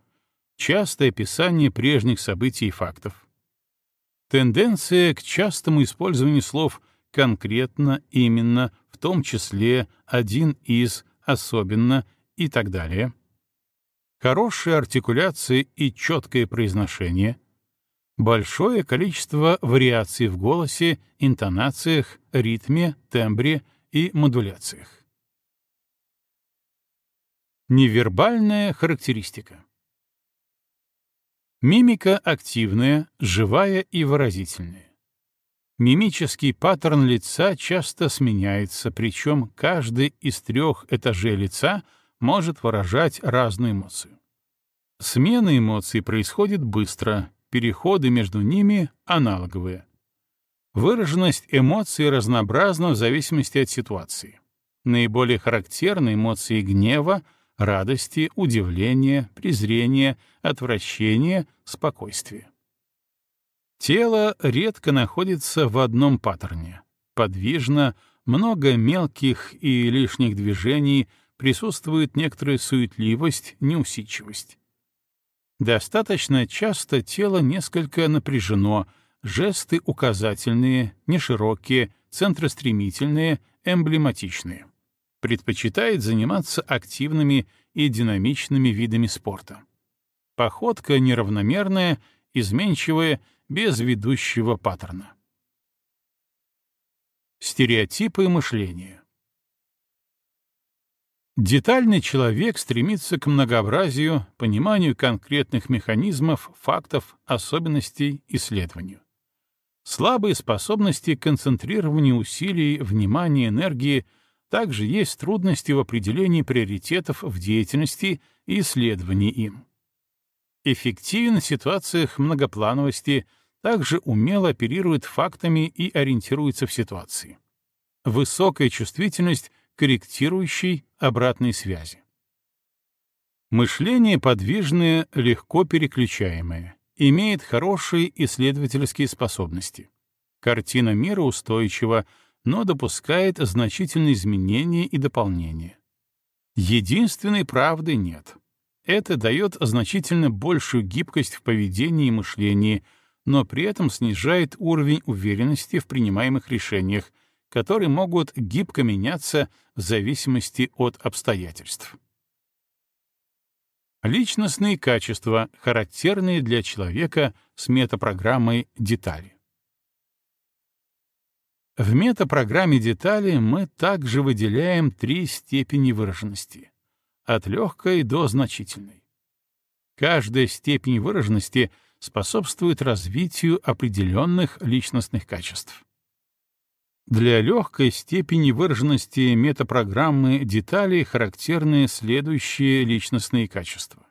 Частое описание прежних событий и фактов. Тенденция к частому использованию слов «конкретно», «именно», «в том числе», «один из», «особенно» и так далее. Хорошая артикуляция и четкое произношение. Большое количество вариаций в голосе, интонациях, ритме, тембре и модуляциях. Невербальная характеристика. Мимика активная, живая и выразительная. Мимический паттерн лица часто сменяется, причем каждый из трех этажей лица может выражать разную эмоцию. Смена эмоций происходит быстро, переходы между ними аналоговые. Выраженность эмоций разнообразна в зависимости от ситуации. Наиболее характерны эмоции гнева, радости, удивления, презрения, отвращения, спокойствия. Тело редко находится в одном паттерне. Подвижно, много мелких и лишних движений, присутствует некоторая суетливость, неусидчивость. Достаточно часто тело несколько напряжено, жесты указательные, неширокие, центростремительные, эмблематичные предпочитает заниматься активными и динамичными видами спорта. Походка неравномерная, изменчивая, без ведущего паттерна. Стереотипы мышления. Детальный человек стремится к многообразию, пониманию конкретных механизмов, фактов, особенностей, исследованию. Слабые способности к концентрированию усилий, внимания, энергии — также есть трудности в определении приоритетов в деятельности и исследовании им. Эффективен в ситуациях многоплановости, также умело оперирует фактами и ориентируется в ситуации. Высокая чувствительность корректирующей обратной связи. Мышление подвижное, легко переключаемое, имеет хорошие исследовательские способности. Картина мира устойчива, но допускает значительные изменения и дополнения. Единственной правды нет. Это дает значительно большую гибкость в поведении и мышлении, но при этом снижает уровень уверенности в принимаемых решениях, которые могут гибко меняться в зависимости от обстоятельств. Личностные качества, характерные для человека с метапрограммой детали. В метапрограмме детали мы также выделяем три степени выраженности — от легкой до значительной. Каждая степень выраженности способствует развитию определенных личностных качеств. Для легкой степени выраженности метапрограммы детали характерны следующие личностные качества.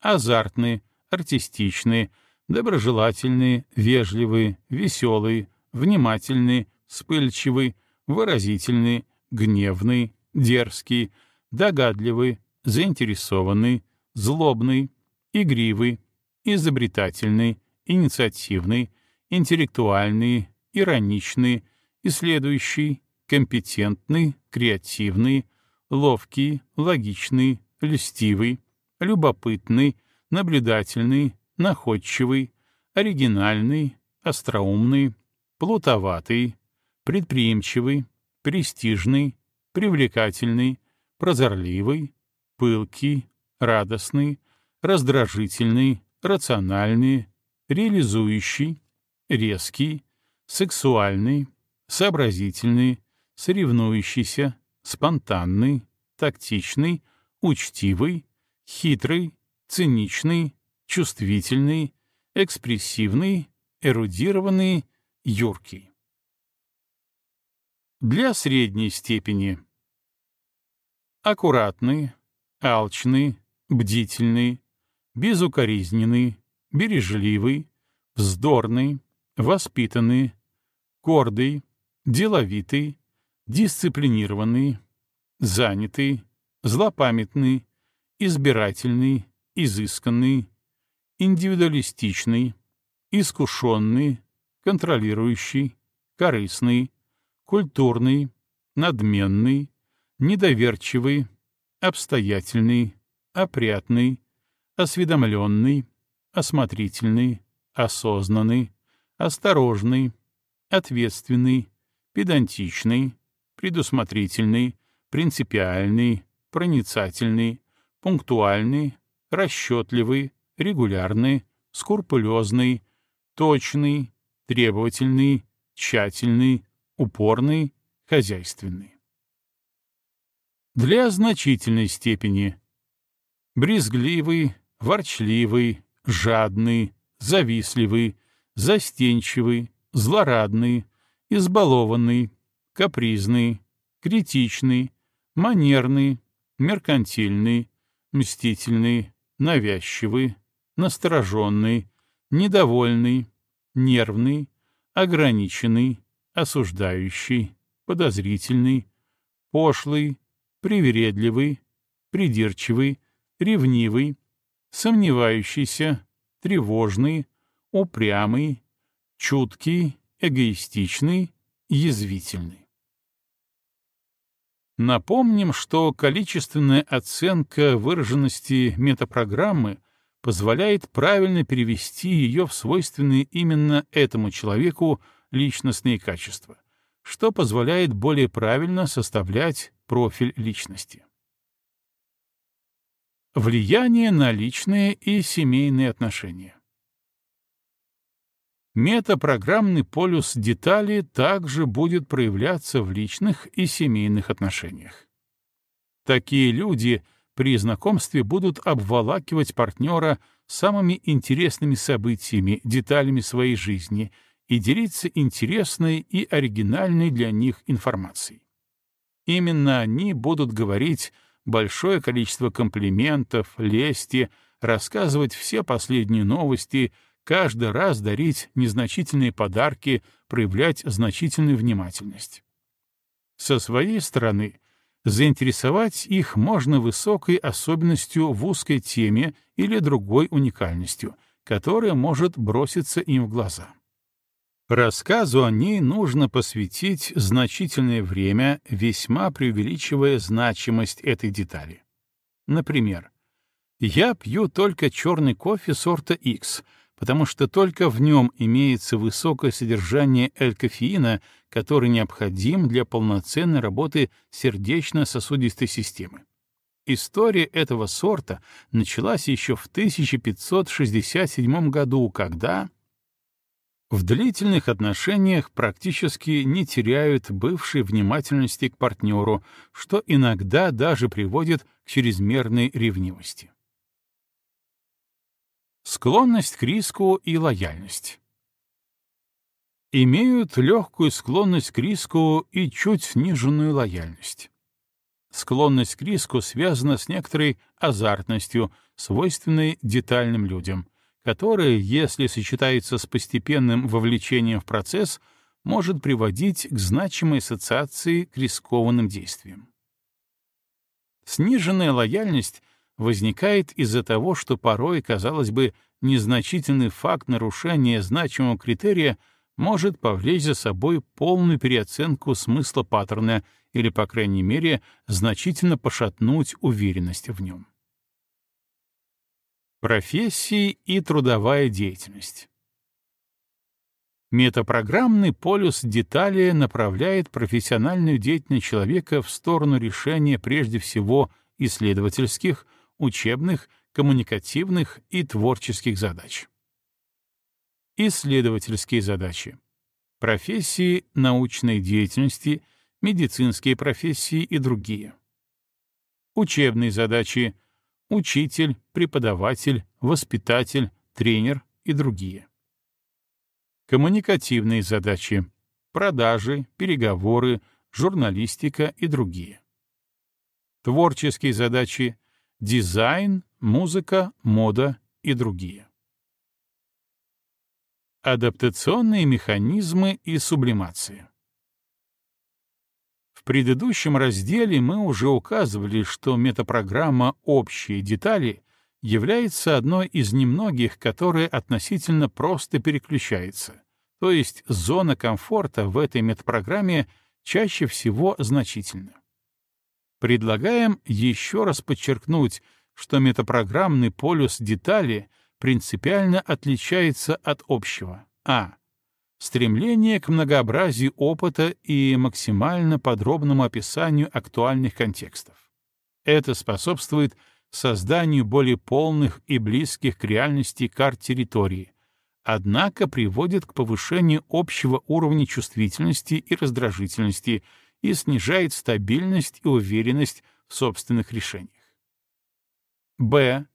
Азартные, артистичные, доброжелательные, вежливые, веселые, внимательный, вспыльчивый, выразительный, гневный, дерзкий, догадливый, заинтересованный, злобный, игривый, изобретательный, инициативный, интеллектуальный, ироничный, исследующий, компетентный, креативный, ловкий, логичный, льстивый, любопытный, наблюдательный, находчивый, оригинальный, остроумный, плутоватый, предприимчивый, престижный, привлекательный, прозорливый, пылкий, радостный, раздражительный, рациональный, реализующий, резкий, сексуальный, сообразительный, соревнующийся, спонтанный, тактичный, учтивый, хитрый, циничный, чувствительный, экспрессивный, эрудированный, юркий. Для средней степени. Аккуратный, алчный, бдительный, безукоризненный, бережливый, вздорный, воспитанный, гордый, деловитый, дисциплинированный, занятый, злопамятный, избирательный, изысканный, индивидуалистичный, искушенный, контролирующий, корыстный, культурный, надменный, недоверчивый, обстоятельный, опрятный, осведомленный, осмотрительный, осознанный, осторожный, ответственный, педантичный, предусмотрительный, принципиальный, проницательный, пунктуальный, расчетливый, регулярный, скрупулезный, точный, требовательный, тщательный, упорный, хозяйственный. Для значительной степени брезгливый, ворчливый, жадный, завистливый, застенчивый, злорадный, избалованный, капризный, критичный, манерный, меркантильный, мстительный, навязчивый, настороженный, недовольный, нервный, ограниченный, осуждающий, подозрительный, пошлый, привередливый, придирчивый, ревнивый, сомневающийся, тревожный, упрямый, чуткий, эгоистичный, язвительный. Напомним, что количественная оценка выраженности метапрограммы позволяет правильно перевести ее в свойственные именно этому человеку личностные качества, что позволяет более правильно составлять профиль личности. Влияние на личные и семейные отношения. Метапрограммный полюс детали также будет проявляться в личных и семейных отношениях. Такие люди при знакомстве будут обволакивать партнера самыми интересными событиями, деталями своей жизни и делиться интересной и оригинальной для них информацией. Именно они будут говорить большое количество комплиментов, лести, рассказывать все последние новости, каждый раз дарить незначительные подарки, проявлять значительную внимательность. Со своей стороны, заинтересовать их можно высокой особенностью в узкой теме или другой уникальностью, которая может броситься им в глаза. Рассказу о ней нужно посвятить значительное время, весьма преувеличивая значимость этой детали. Например, «Я пью только черный кофе сорта X», потому что только в нем имеется высокое содержание L-кофеина, который необходим для полноценной работы сердечно-сосудистой системы. История этого сорта началась еще в 1567 году, когда в длительных отношениях практически не теряют бывшей внимательности к партнеру, что иногда даже приводит к чрезмерной ревнивости. Склонность к риску и лояльность. Имеют легкую склонность к риску и чуть сниженную лояльность. Склонность к риску связана с некоторой азартностью, свойственной детальным людям, которое, если сочетается с постепенным вовлечением в процесс, может приводить к значимой ассоциации к рискованным действиям. Сниженная лояльность возникает из-за того, что порой, казалось бы, незначительный факт нарушения значимого критерия может повлечь за собой полную переоценку смысла паттерна или, по крайней мере, значительно пошатнуть уверенность в нем. Профессии и трудовая деятельность. Метапрограммный полюс детали направляет профессиональную деятельность человека в сторону решения прежде всего исследовательских, учебных, коммуникативных и творческих задач. Исследовательские задачи. Профессии научной деятельности, медицинские профессии и другие. Учебные задачи учитель, преподаватель, воспитатель, тренер и другие. Коммуникативные задачи — продажи, переговоры, журналистика и другие. Творческие задачи — дизайн, музыка, мода и другие. Адаптационные механизмы и сублимация. В предыдущем разделе мы уже указывали, что метапрограмма «Общие детали» является одной из немногих, которая относительно просто переключается, то есть зона комфорта в этой метапрограмме чаще всего значительна. Предлагаем еще раз подчеркнуть, что метапрограммный полюс детали принципиально отличается от общего. А. Стремление к многообразию опыта и максимально подробному описанию актуальных контекстов. Это способствует созданию более полных и близких к реальности карт территории, однако приводит к повышению общего уровня чувствительности и раздражительности и снижает стабильность и уверенность в собственных решениях. Б.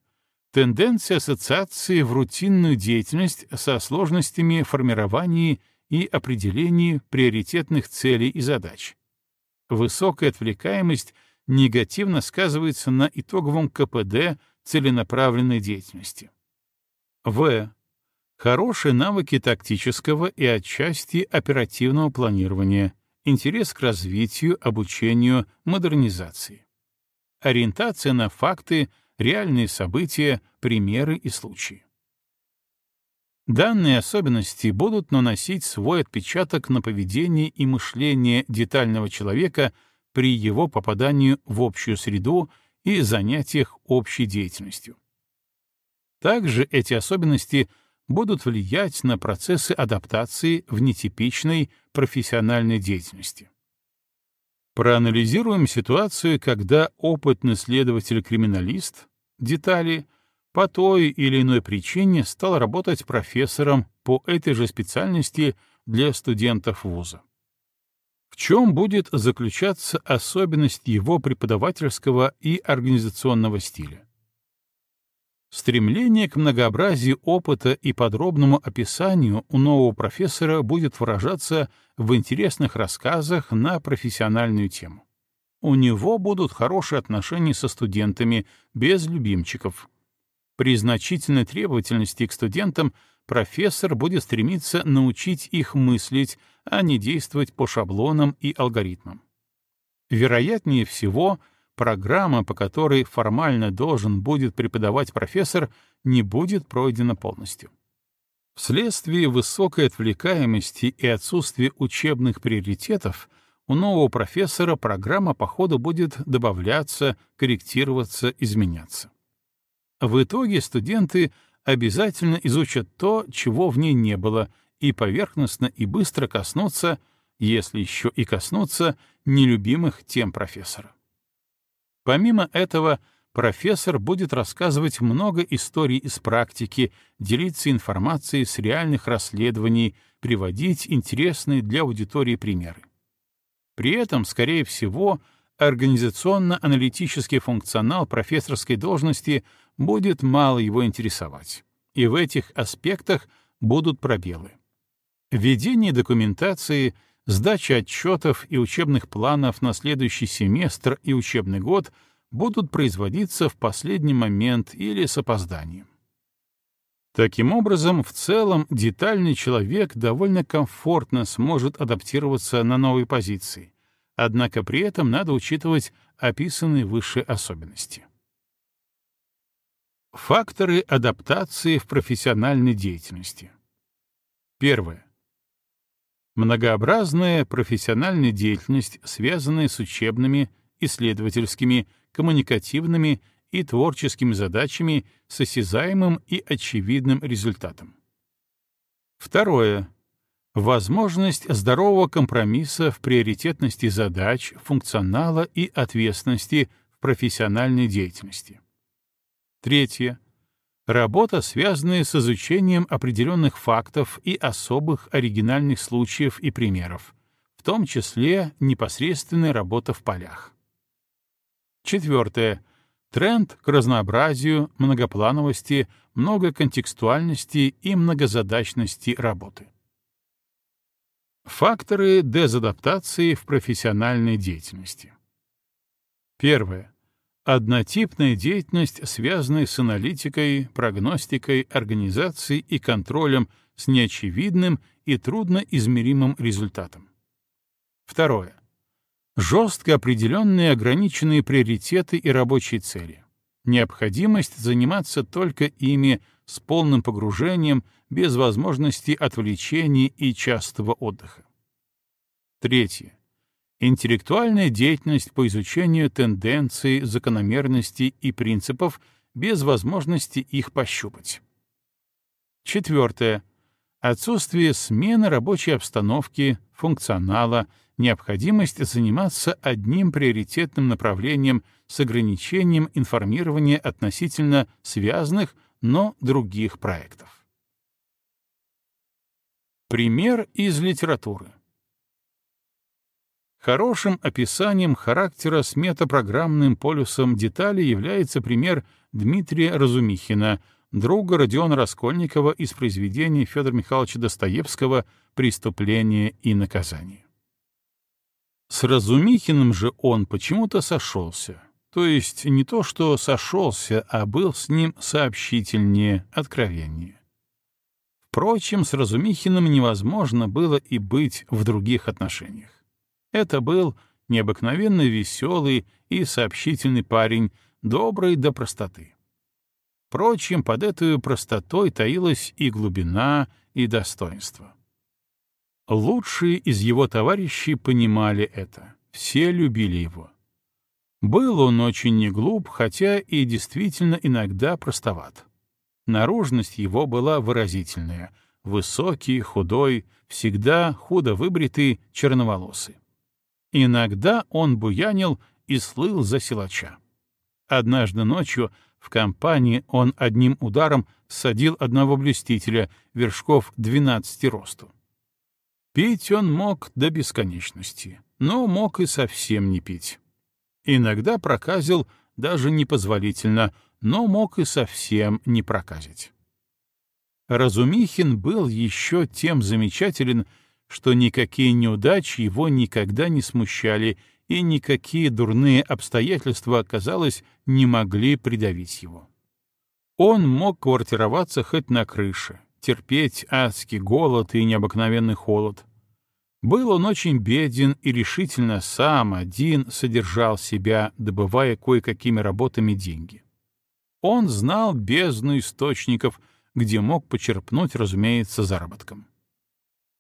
Тенденция ассоциации в рутинную деятельность со сложностями формирования и определения приоритетных целей и задач. Высокая отвлекаемость негативно сказывается на итоговом КПД целенаправленной деятельности. В. Хорошие навыки тактического и отчасти оперативного планирования, интерес к развитию, обучению, модернизации. Ориентация на факты — реальные события, примеры и случаи. Данные особенности будут наносить свой отпечаток на поведение и мышление детального человека при его попаданию в общую среду и занятиях общей деятельностью. Также эти особенности будут влиять на процессы адаптации в нетипичной профессиональной деятельности. Проанализируем ситуацию, когда опытный следователь-криминалист, детали, по той или иной причине стал работать профессором по этой же специальности для студентов вуза. В чем будет заключаться особенность его преподавательского и организационного стиля? Стремление к многообразию опыта и подробному описанию у нового профессора будет выражаться в интересных рассказах на профессиональную тему. У него будут хорошие отношения со студентами, без любимчиков. При значительной требовательности к студентам профессор будет стремиться научить их мыслить, а не действовать по шаблонам и алгоритмам. Вероятнее всего — программа, по которой формально должен будет преподавать профессор, не будет пройдена полностью. Вследствие высокой отвлекаемости и отсутствия учебных приоритетов у нового профессора программа по ходу будет добавляться, корректироваться, изменяться. В итоге студенты обязательно изучат то, чего в ней не было, и поверхностно и быстро коснутся, если еще и коснутся, нелюбимых тем профессора. Помимо этого, профессор будет рассказывать много историй из практики, делиться информацией с реальных расследований, приводить интересные для аудитории примеры. При этом, скорее всего, организационно-аналитический функционал профессорской должности будет мало его интересовать, и в этих аспектах будут пробелы. Ведение документации — Сдача отчетов и учебных планов на следующий семестр и учебный год будут производиться в последний момент или с опозданием. Таким образом, в целом, детальный человек довольно комфортно сможет адаптироваться на новые позиции, однако при этом надо учитывать описанные выше особенности. Факторы адаптации в профессиональной деятельности. Первое. Многообразная профессиональная деятельность, связанная с учебными, исследовательскими, коммуникативными и творческими задачами с осязаемым и очевидным результатом. Второе. Возможность здорового компромисса в приоритетности задач, функционала и ответственности в профессиональной деятельности. Третье Работа, связанная с изучением определенных фактов и особых оригинальных случаев и примеров, в том числе непосредственная работа в полях. Четвертое. Тренд к разнообразию, многоплановости, многоконтекстуальности и многозадачности работы. Факторы дезадаптации в профессиональной деятельности. Первое Однотипная деятельность, связанная с аналитикой, прогностикой, организацией и контролем с неочевидным и трудно измеримым результатом. Второе. Жестко определенные ограниченные приоритеты и рабочие цели. Необходимость заниматься только ими с полным погружением, без возможности отвлечений и частого отдыха. Третье. Интеллектуальная деятельность по изучению тенденций, закономерностей и принципов без возможности их пощупать. Четвертое. Отсутствие смены рабочей обстановки, функционала, необходимость заниматься одним приоритетным направлением с ограничением информирования относительно связанных, но других проектов. Пример из литературы. Хорошим описанием характера с метапрограммным полюсом детали является пример Дмитрия Разумихина, друга Родиона Раскольникова из произведения Федора Михайловича Достоевского «Преступление и наказание». С Разумихиным же он почему-то сошелся. То есть не то, что сошелся, а был с ним сообщительнее, откровеннее. Впрочем, с Разумихиным невозможно было и быть в других отношениях. Это был необыкновенно веселый и сообщительный парень, добрый до простоты. Впрочем, под этой простотой таилась и глубина, и достоинство. Лучшие из его товарищей понимали это, все любили его. Был он очень не глуп, хотя и действительно иногда простоват. Наружность его была выразительная — высокий, худой, всегда худо выбритый, черноволосый. Иногда он буянил и слыл за силача. Однажды ночью в компании он одним ударом садил одного блестителя, вершков 12 росту. Пить он мог до бесконечности, но мог и совсем не пить. Иногда проказил даже непозволительно, но мог и совсем не проказить. Разумихин был еще тем замечателен, что никакие неудачи его никогда не смущали, и никакие дурные обстоятельства, казалось, не могли придавить его. Он мог квартироваться хоть на крыше, терпеть адский голод и необыкновенный холод. Был он очень беден и решительно сам один содержал себя, добывая кое-какими работами деньги. Он знал бездну источников, где мог почерпнуть, разумеется, заработком.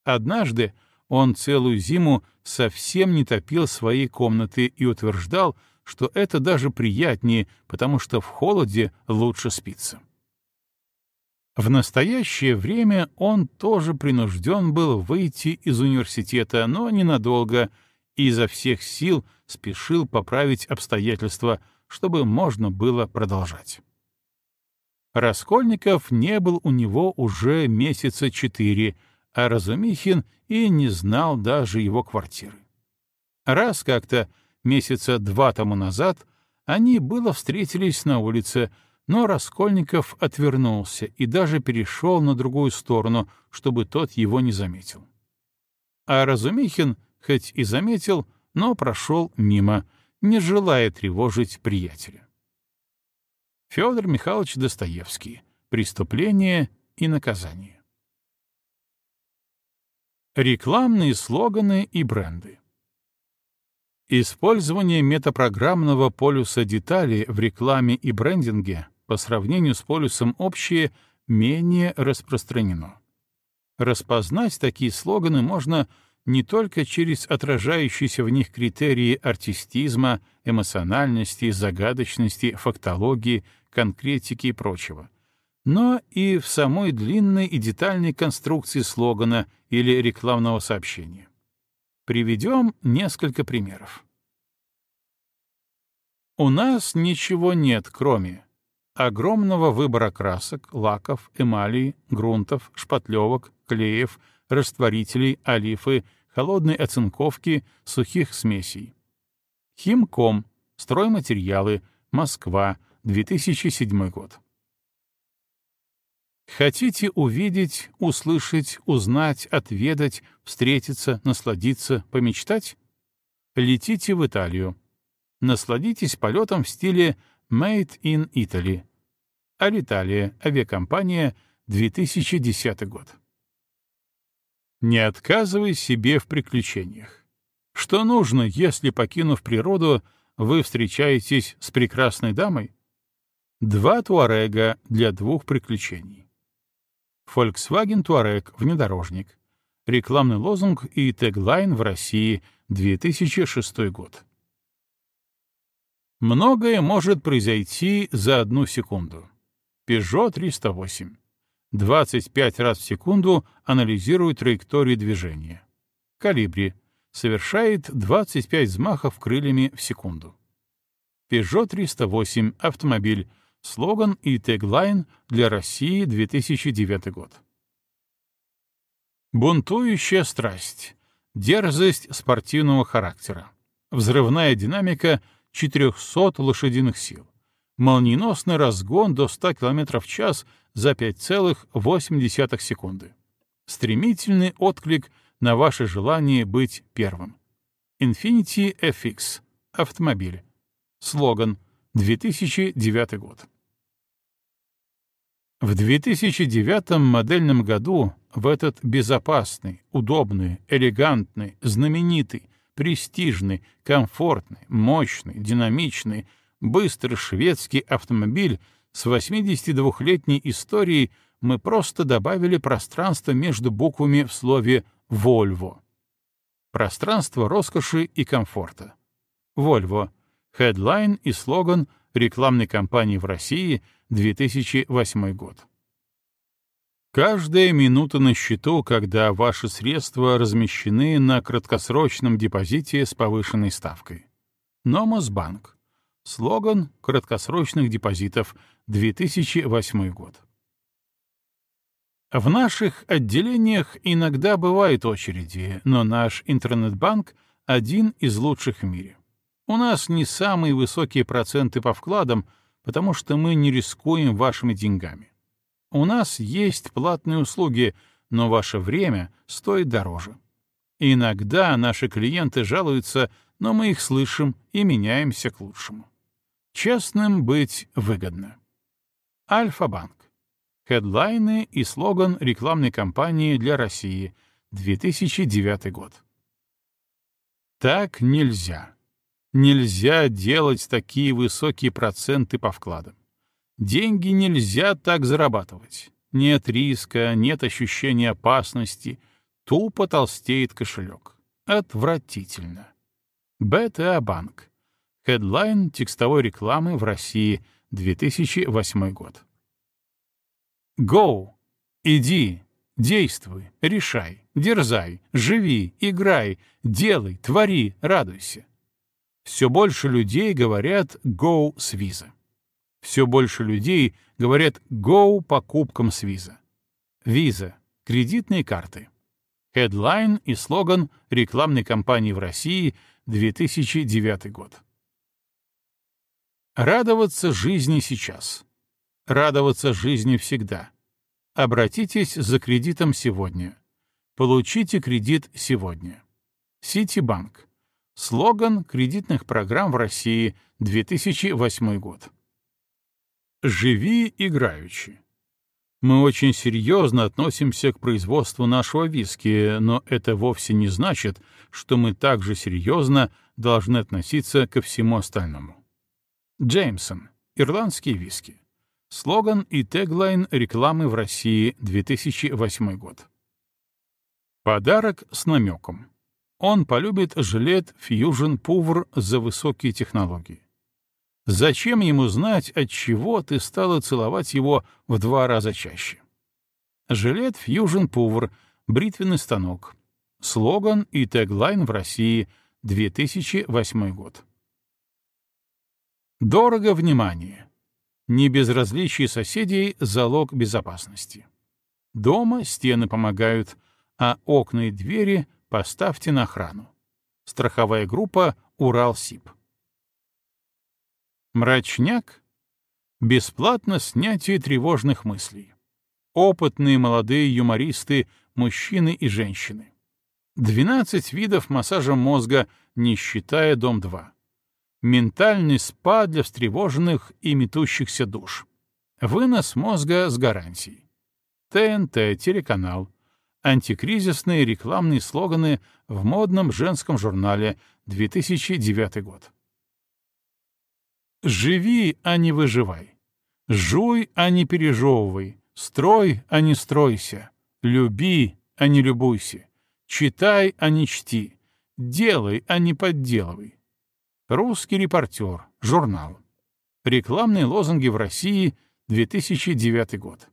Однажды он целую зиму совсем не топил своей комнаты и утверждал, что это даже приятнее, потому что в холоде лучше спится. В настоящее время он тоже принужден был выйти из университета, но ненадолго, и изо всех сил спешил поправить обстоятельства, чтобы можно было продолжать. Раскольников не был у него уже месяца четыре, а Разумихин и не знал даже его квартиры. Раз как-то, месяца два тому назад, они было встретились на улице, но Раскольников отвернулся и даже перешел на другую сторону, чтобы тот его не заметил. А Разумихин, хоть и заметил, но прошел мимо, не желая тревожить приятеля. Федор Михайлович Достоевский. Преступление и наказание. Рекламные слоганы и бренды. Использование метапрограммного полюса деталей в рекламе и брендинге по сравнению с полюсом общее менее распространено. Распознать такие слоганы можно не только через отражающиеся в них критерии артистизма, эмоциональности, загадочности, фактологии, конкретики и прочего, но и в самой длинной и детальной конструкции слогана или рекламного сообщения. Приведем несколько примеров. У нас ничего нет, кроме огромного выбора красок, лаков, эмалей, грунтов, шпатлевок, клеев, растворителей, олифы, холодной оцинковки, сухих смесей. Химком, стройматериалы, Москва, 2007 год. Хотите увидеть, услышать, узнать, отведать, встретиться, насладиться, помечтать? Летите в Италию. Насладитесь полетом в стиле «Made in Italy». Алиталия, авиакомпания, 2010 год. Не отказывай себе в приключениях. Что нужно, если, покинув природу, вы встречаетесь с прекрасной дамой? Два Туарега для двух приключений. Volkswagen Touareg внедорожник. Рекламный лозунг и теглайн в России, 2006 год. Многое может произойти за одну секунду. Peugeot 308. 25 раз в секунду анализирует траекторию движения. Калибри. Совершает 25 взмахов крыльями в секунду. Peugeot 308. Автомобиль. Слоган и теглайн для России 2009 год. Бунтующая страсть. Дерзость спортивного характера. Взрывная динамика 400 лошадиных сил. Молниеносный разгон до 100 км в час за 5,8 секунды. Стремительный отклик на ваше желание быть первым. Infiniti FX. Автомобиль. Слоган. 2009 год. В 2009 модельном году в этот безопасный, удобный, элегантный, знаменитый, престижный, комфортный, мощный, динамичный, быстрый шведский автомобиль с 82-летней историей мы просто добавили пространство между буквами в слове «Вольво». Пространство роскоши и комфорта. «Вольво» — хедлайн и слоган рекламной кампании в России — 2008 год. Каждая минута на счету, когда ваши средства размещены на краткосрочном депозите с повышенной ставкой. Номосбанк. Слоган краткосрочных депозитов 2008 год. В наших отделениях иногда бывают очереди, но наш интернет-банк один из лучших в мире. У нас не самые высокие проценты по вкладам, потому что мы не рискуем вашими деньгами. У нас есть платные услуги, но ваше время стоит дороже. Иногда наши клиенты жалуются, но мы их слышим и меняемся к лучшему. Честным быть выгодно. Альфа-банк. Хедлайны и слоган рекламной кампании для России, 2009 год. Так нельзя. Нельзя делать такие высокие проценты по вкладам. Деньги нельзя так зарабатывать. Нет риска, нет ощущения опасности. Тупо толстеет кошелек. Отвратительно. БТА Банк. Хедлайн текстовой рекламы в России, 2008 год. Go! Иди, действуй, решай, дерзай, живи, играй, делай, твори, радуйся все больше людей говорят «go» с виза. Все больше людей говорят «go» покупкам с виза. Виза — кредитные карты. Хедлайн и слоган рекламной кампании в России 2009 год. Радоваться жизни сейчас. Радоваться жизни всегда. Обратитесь за кредитом сегодня. Получите кредит сегодня. Ситибанк. Слоган кредитных программ в России, 2008 год. «Живи играючи». Мы очень серьезно относимся к производству нашего виски, но это вовсе не значит, что мы также серьезно должны относиться ко всему остальному. Джеймсон. Ирландские виски. Слоган и теглайн рекламы в России, 2008 год. Подарок с намеком. Он полюбит жилет Fusion Power за высокие технологии. Зачем ему знать, от чего ты стала целовать его в два раза чаще? Жилет Fusion Power, бритвенный станок. Слоган и теглайн в России, 2008 год. Дорого внимание. Небезразличие соседей — залог безопасности. Дома стены помогают, а окна и двери Поставьте на охрану. Страховая группа «Уралсиб». Мрачняк — бесплатно снятие тревожных мыслей. Опытные молодые юмористы, мужчины и женщины. 12 видов массажа мозга, не считая Дом-2. Ментальный спа для встревоженных и метущихся душ. Вынос мозга с гарантией. ТНТ, телеканал. Антикризисные рекламные слоганы в модном женском журнале 2009 год. Живи, а не выживай. Жуй, а не пережевывай. Строй, а не стройся. Люби, а не любуйся. Читай, а не чти. Делай, а не подделывай. Русский репортер. Журнал. Рекламные лозунги в России. 2009 год.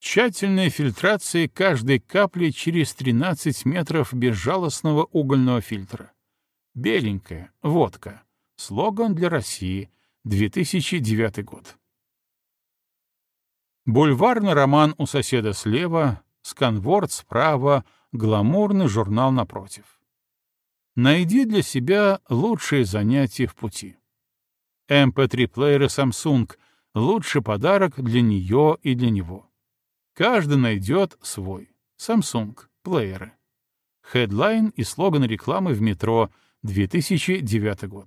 Тщательная фильтрация каждой капли через 13 метров безжалостного угольного фильтра. Беленькая, водка. Слоган для России. 2009 год. Бульварный роман у соседа слева, сканворд справа, гламурный журнал напротив. Найди для себя лучшее занятие в пути. MP3-плееры Samsung — лучший подарок для нее и для него. Каждый найдет свой. Samsung. Плееры. Хедлайн и слоган рекламы в метро. 2009 год.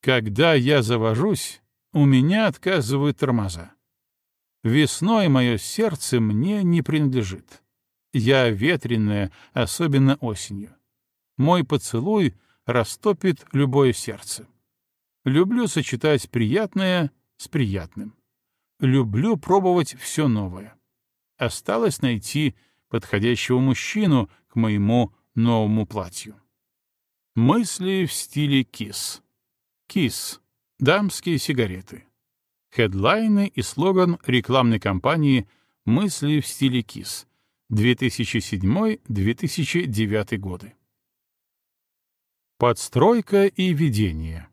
Когда я завожусь, у меня отказывают тормоза. Весной мое сердце мне не принадлежит. Я ветреная, особенно осенью. Мой поцелуй растопит любое сердце. Люблю сочетать приятное с приятным. Люблю пробовать все новое. Осталось найти подходящего мужчину к моему новому платью. Мысли в стиле кис. Кис. Дамские сигареты. Хедлайны и слоган рекламной кампании «Мысли в стиле кис» 2007-2009 годы. Подстройка и ведение.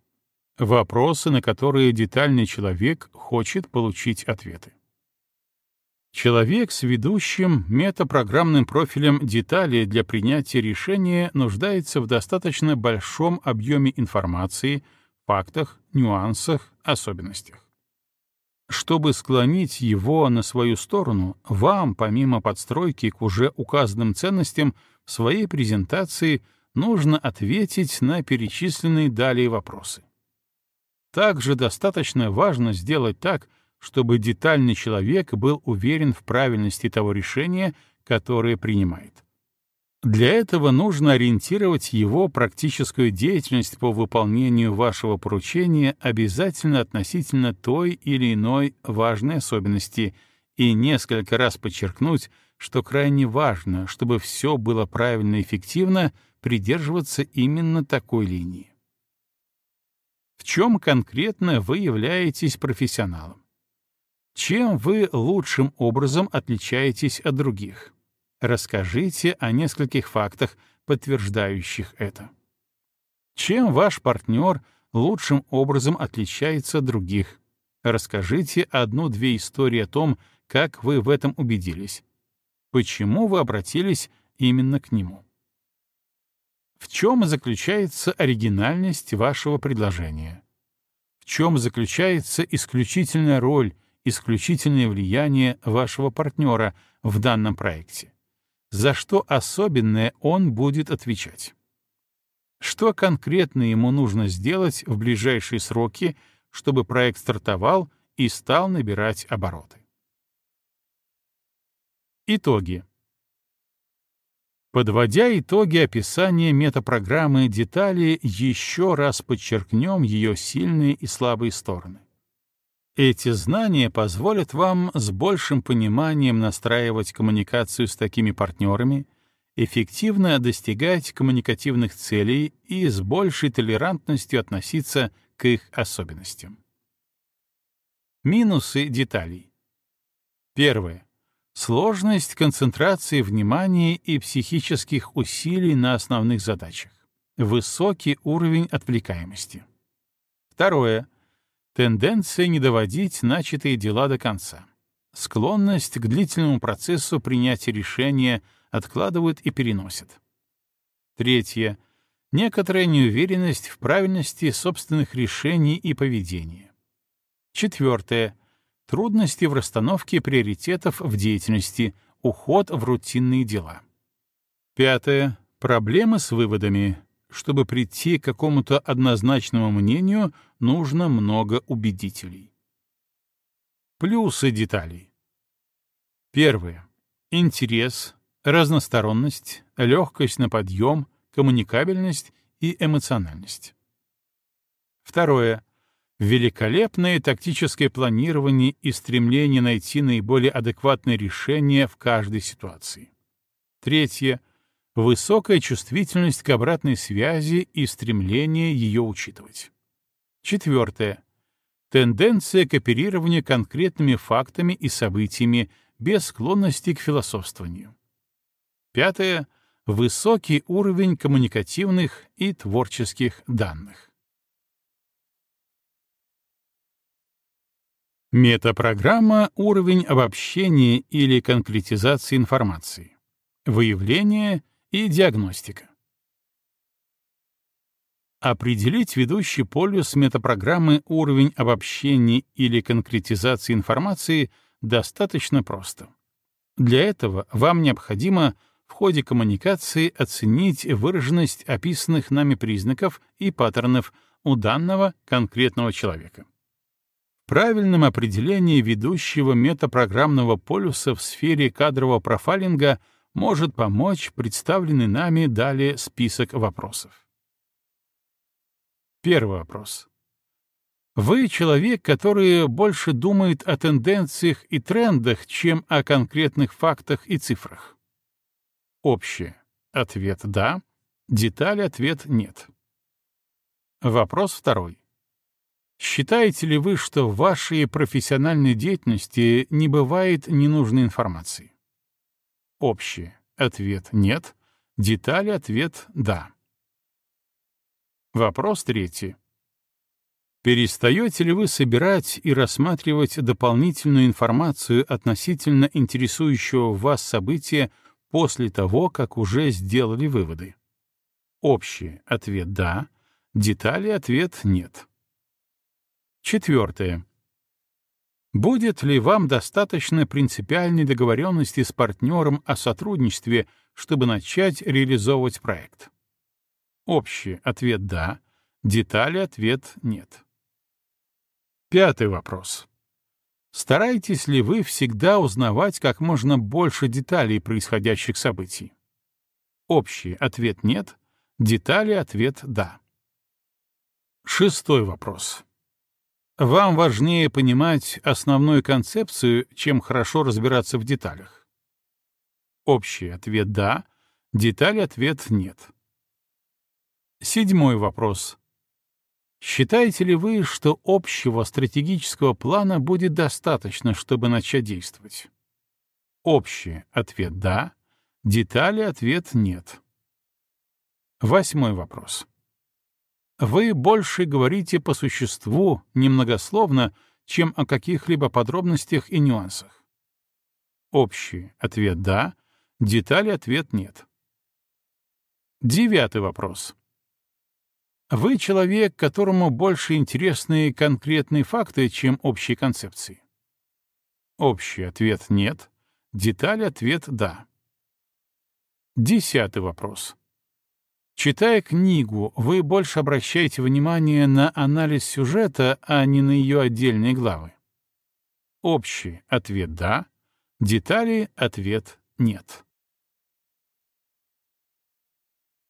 Вопросы, на которые детальный человек хочет получить ответы. Человек с ведущим метапрограммным профилем детали для принятия решения нуждается в достаточно большом объеме информации, фактах, нюансах, особенностях. Чтобы склонить его на свою сторону, вам, помимо подстройки к уже указанным ценностям, в своей презентации нужно ответить на перечисленные далее вопросы. Также достаточно важно сделать так, чтобы детальный человек был уверен в правильности того решения, которое принимает. Для этого нужно ориентировать его практическую деятельность по выполнению вашего поручения обязательно относительно той или иной важной особенности и несколько раз подчеркнуть, что крайне важно, чтобы все было правильно и эффективно, придерживаться именно такой линии. В чем конкретно вы являетесь профессионалом? Чем вы лучшим образом отличаетесь от других? Расскажите о нескольких фактах, подтверждающих это. Чем ваш партнер лучшим образом отличается от других? Расскажите одну-две истории о том, как вы в этом убедились. Почему вы обратились именно к нему? В чем заключается оригинальность вашего предложения? В чем заключается исключительная роль, исключительное влияние вашего партнера в данном проекте? За что особенное он будет отвечать? Что конкретно ему нужно сделать в ближайшие сроки, чтобы проект стартовал и стал набирать обороты? Итоги. Подводя итоги описания метапрограммы детали, еще раз подчеркнем ее сильные и слабые стороны. Эти знания позволят вам с большим пониманием настраивать коммуникацию с такими партнерами, эффективно достигать коммуникативных целей и с большей толерантностью относиться к их особенностям. Минусы деталей. Первое. Сложность концентрации внимания и психических усилий на основных задачах. Высокий уровень отвлекаемости. Второе. Тенденция не доводить начатые дела до конца. Склонность к длительному процессу принятия решения откладывают и переносят. Третье. Некоторая неуверенность в правильности собственных решений и поведения. Четвертое трудности в расстановке приоритетов в деятельности, уход в рутинные дела. Пятое. Проблемы с выводами. чтобы прийти к какому-то однозначному мнению, нужно много убедителей. Плюсы деталей. Первое. Интерес, разносторонность, легкость на подъем, коммуникабельность и эмоциональность. Второе. Великолепное тактическое планирование и стремление найти наиболее адекватное решение в каждой ситуации. Третье. Высокая чувствительность к обратной связи и стремление ее учитывать. Четвертое. Тенденция к оперированию конкретными фактами и событиями без склонности к философствованию. Пятое — высокий уровень коммуникативных и творческих данных. Метапрограмма — уровень обобщения или конкретизации информации, выявление и диагностика. Определить ведущий полюс метапрограммы уровень обобщения или конкретизации информации достаточно просто. Для этого вам необходимо в ходе коммуникации оценить выраженность описанных нами признаков и паттернов у данного конкретного человека. Правильном определении ведущего метапрограммного полюса в сфере кадрового профайлинга может помочь представленный нами далее список вопросов. Первый вопрос. Вы человек, который больше думает о тенденциях и трендах, чем о конкретных фактах и цифрах. Общее. Ответ «да». Детали ответ «нет». Вопрос второй. Считаете ли вы, что в вашей профессиональной деятельности не бывает ненужной информации? Общее. Ответ «нет». Детали ответ «да». Вопрос третий. Перестаете ли вы собирать и рассматривать дополнительную информацию относительно интересующего вас события после того, как уже сделали выводы? Общий ответ «да», детали ответ «нет». Четвертое. Будет ли вам достаточно принципиальной договоренности с партнером о сотрудничестве, чтобы начать реализовывать проект? Общий ответ «да», детали ответ «нет». Пятый вопрос. Стараетесь ли вы всегда узнавать как можно больше деталей происходящих событий? Общий ответ «нет», детали ответ «да». Шестой вопрос. Вам важнее понимать основную концепцию, чем хорошо разбираться в деталях? Общий ответ «да», детали ответ «нет». Седьмой вопрос. Считаете ли вы, что общего стратегического плана будет достаточно, чтобы начать действовать? Общий ответ «да», детали ответ «нет». Восьмой вопрос. Вы больше говорите по существу, немногословно, чем о каких-либо подробностях и нюансах. Общий ответ «да», детали ответ «нет». Девятый вопрос. Вы человек, которому больше интересны конкретные факты, чем общие концепции. Общий ответ — нет, деталь ответ — да. Десятый вопрос. Читая книгу, вы больше обращаете внимание на анализ сюжета, а не на ее отдельные главы. Общий ответ — да, детали — ответ — нет.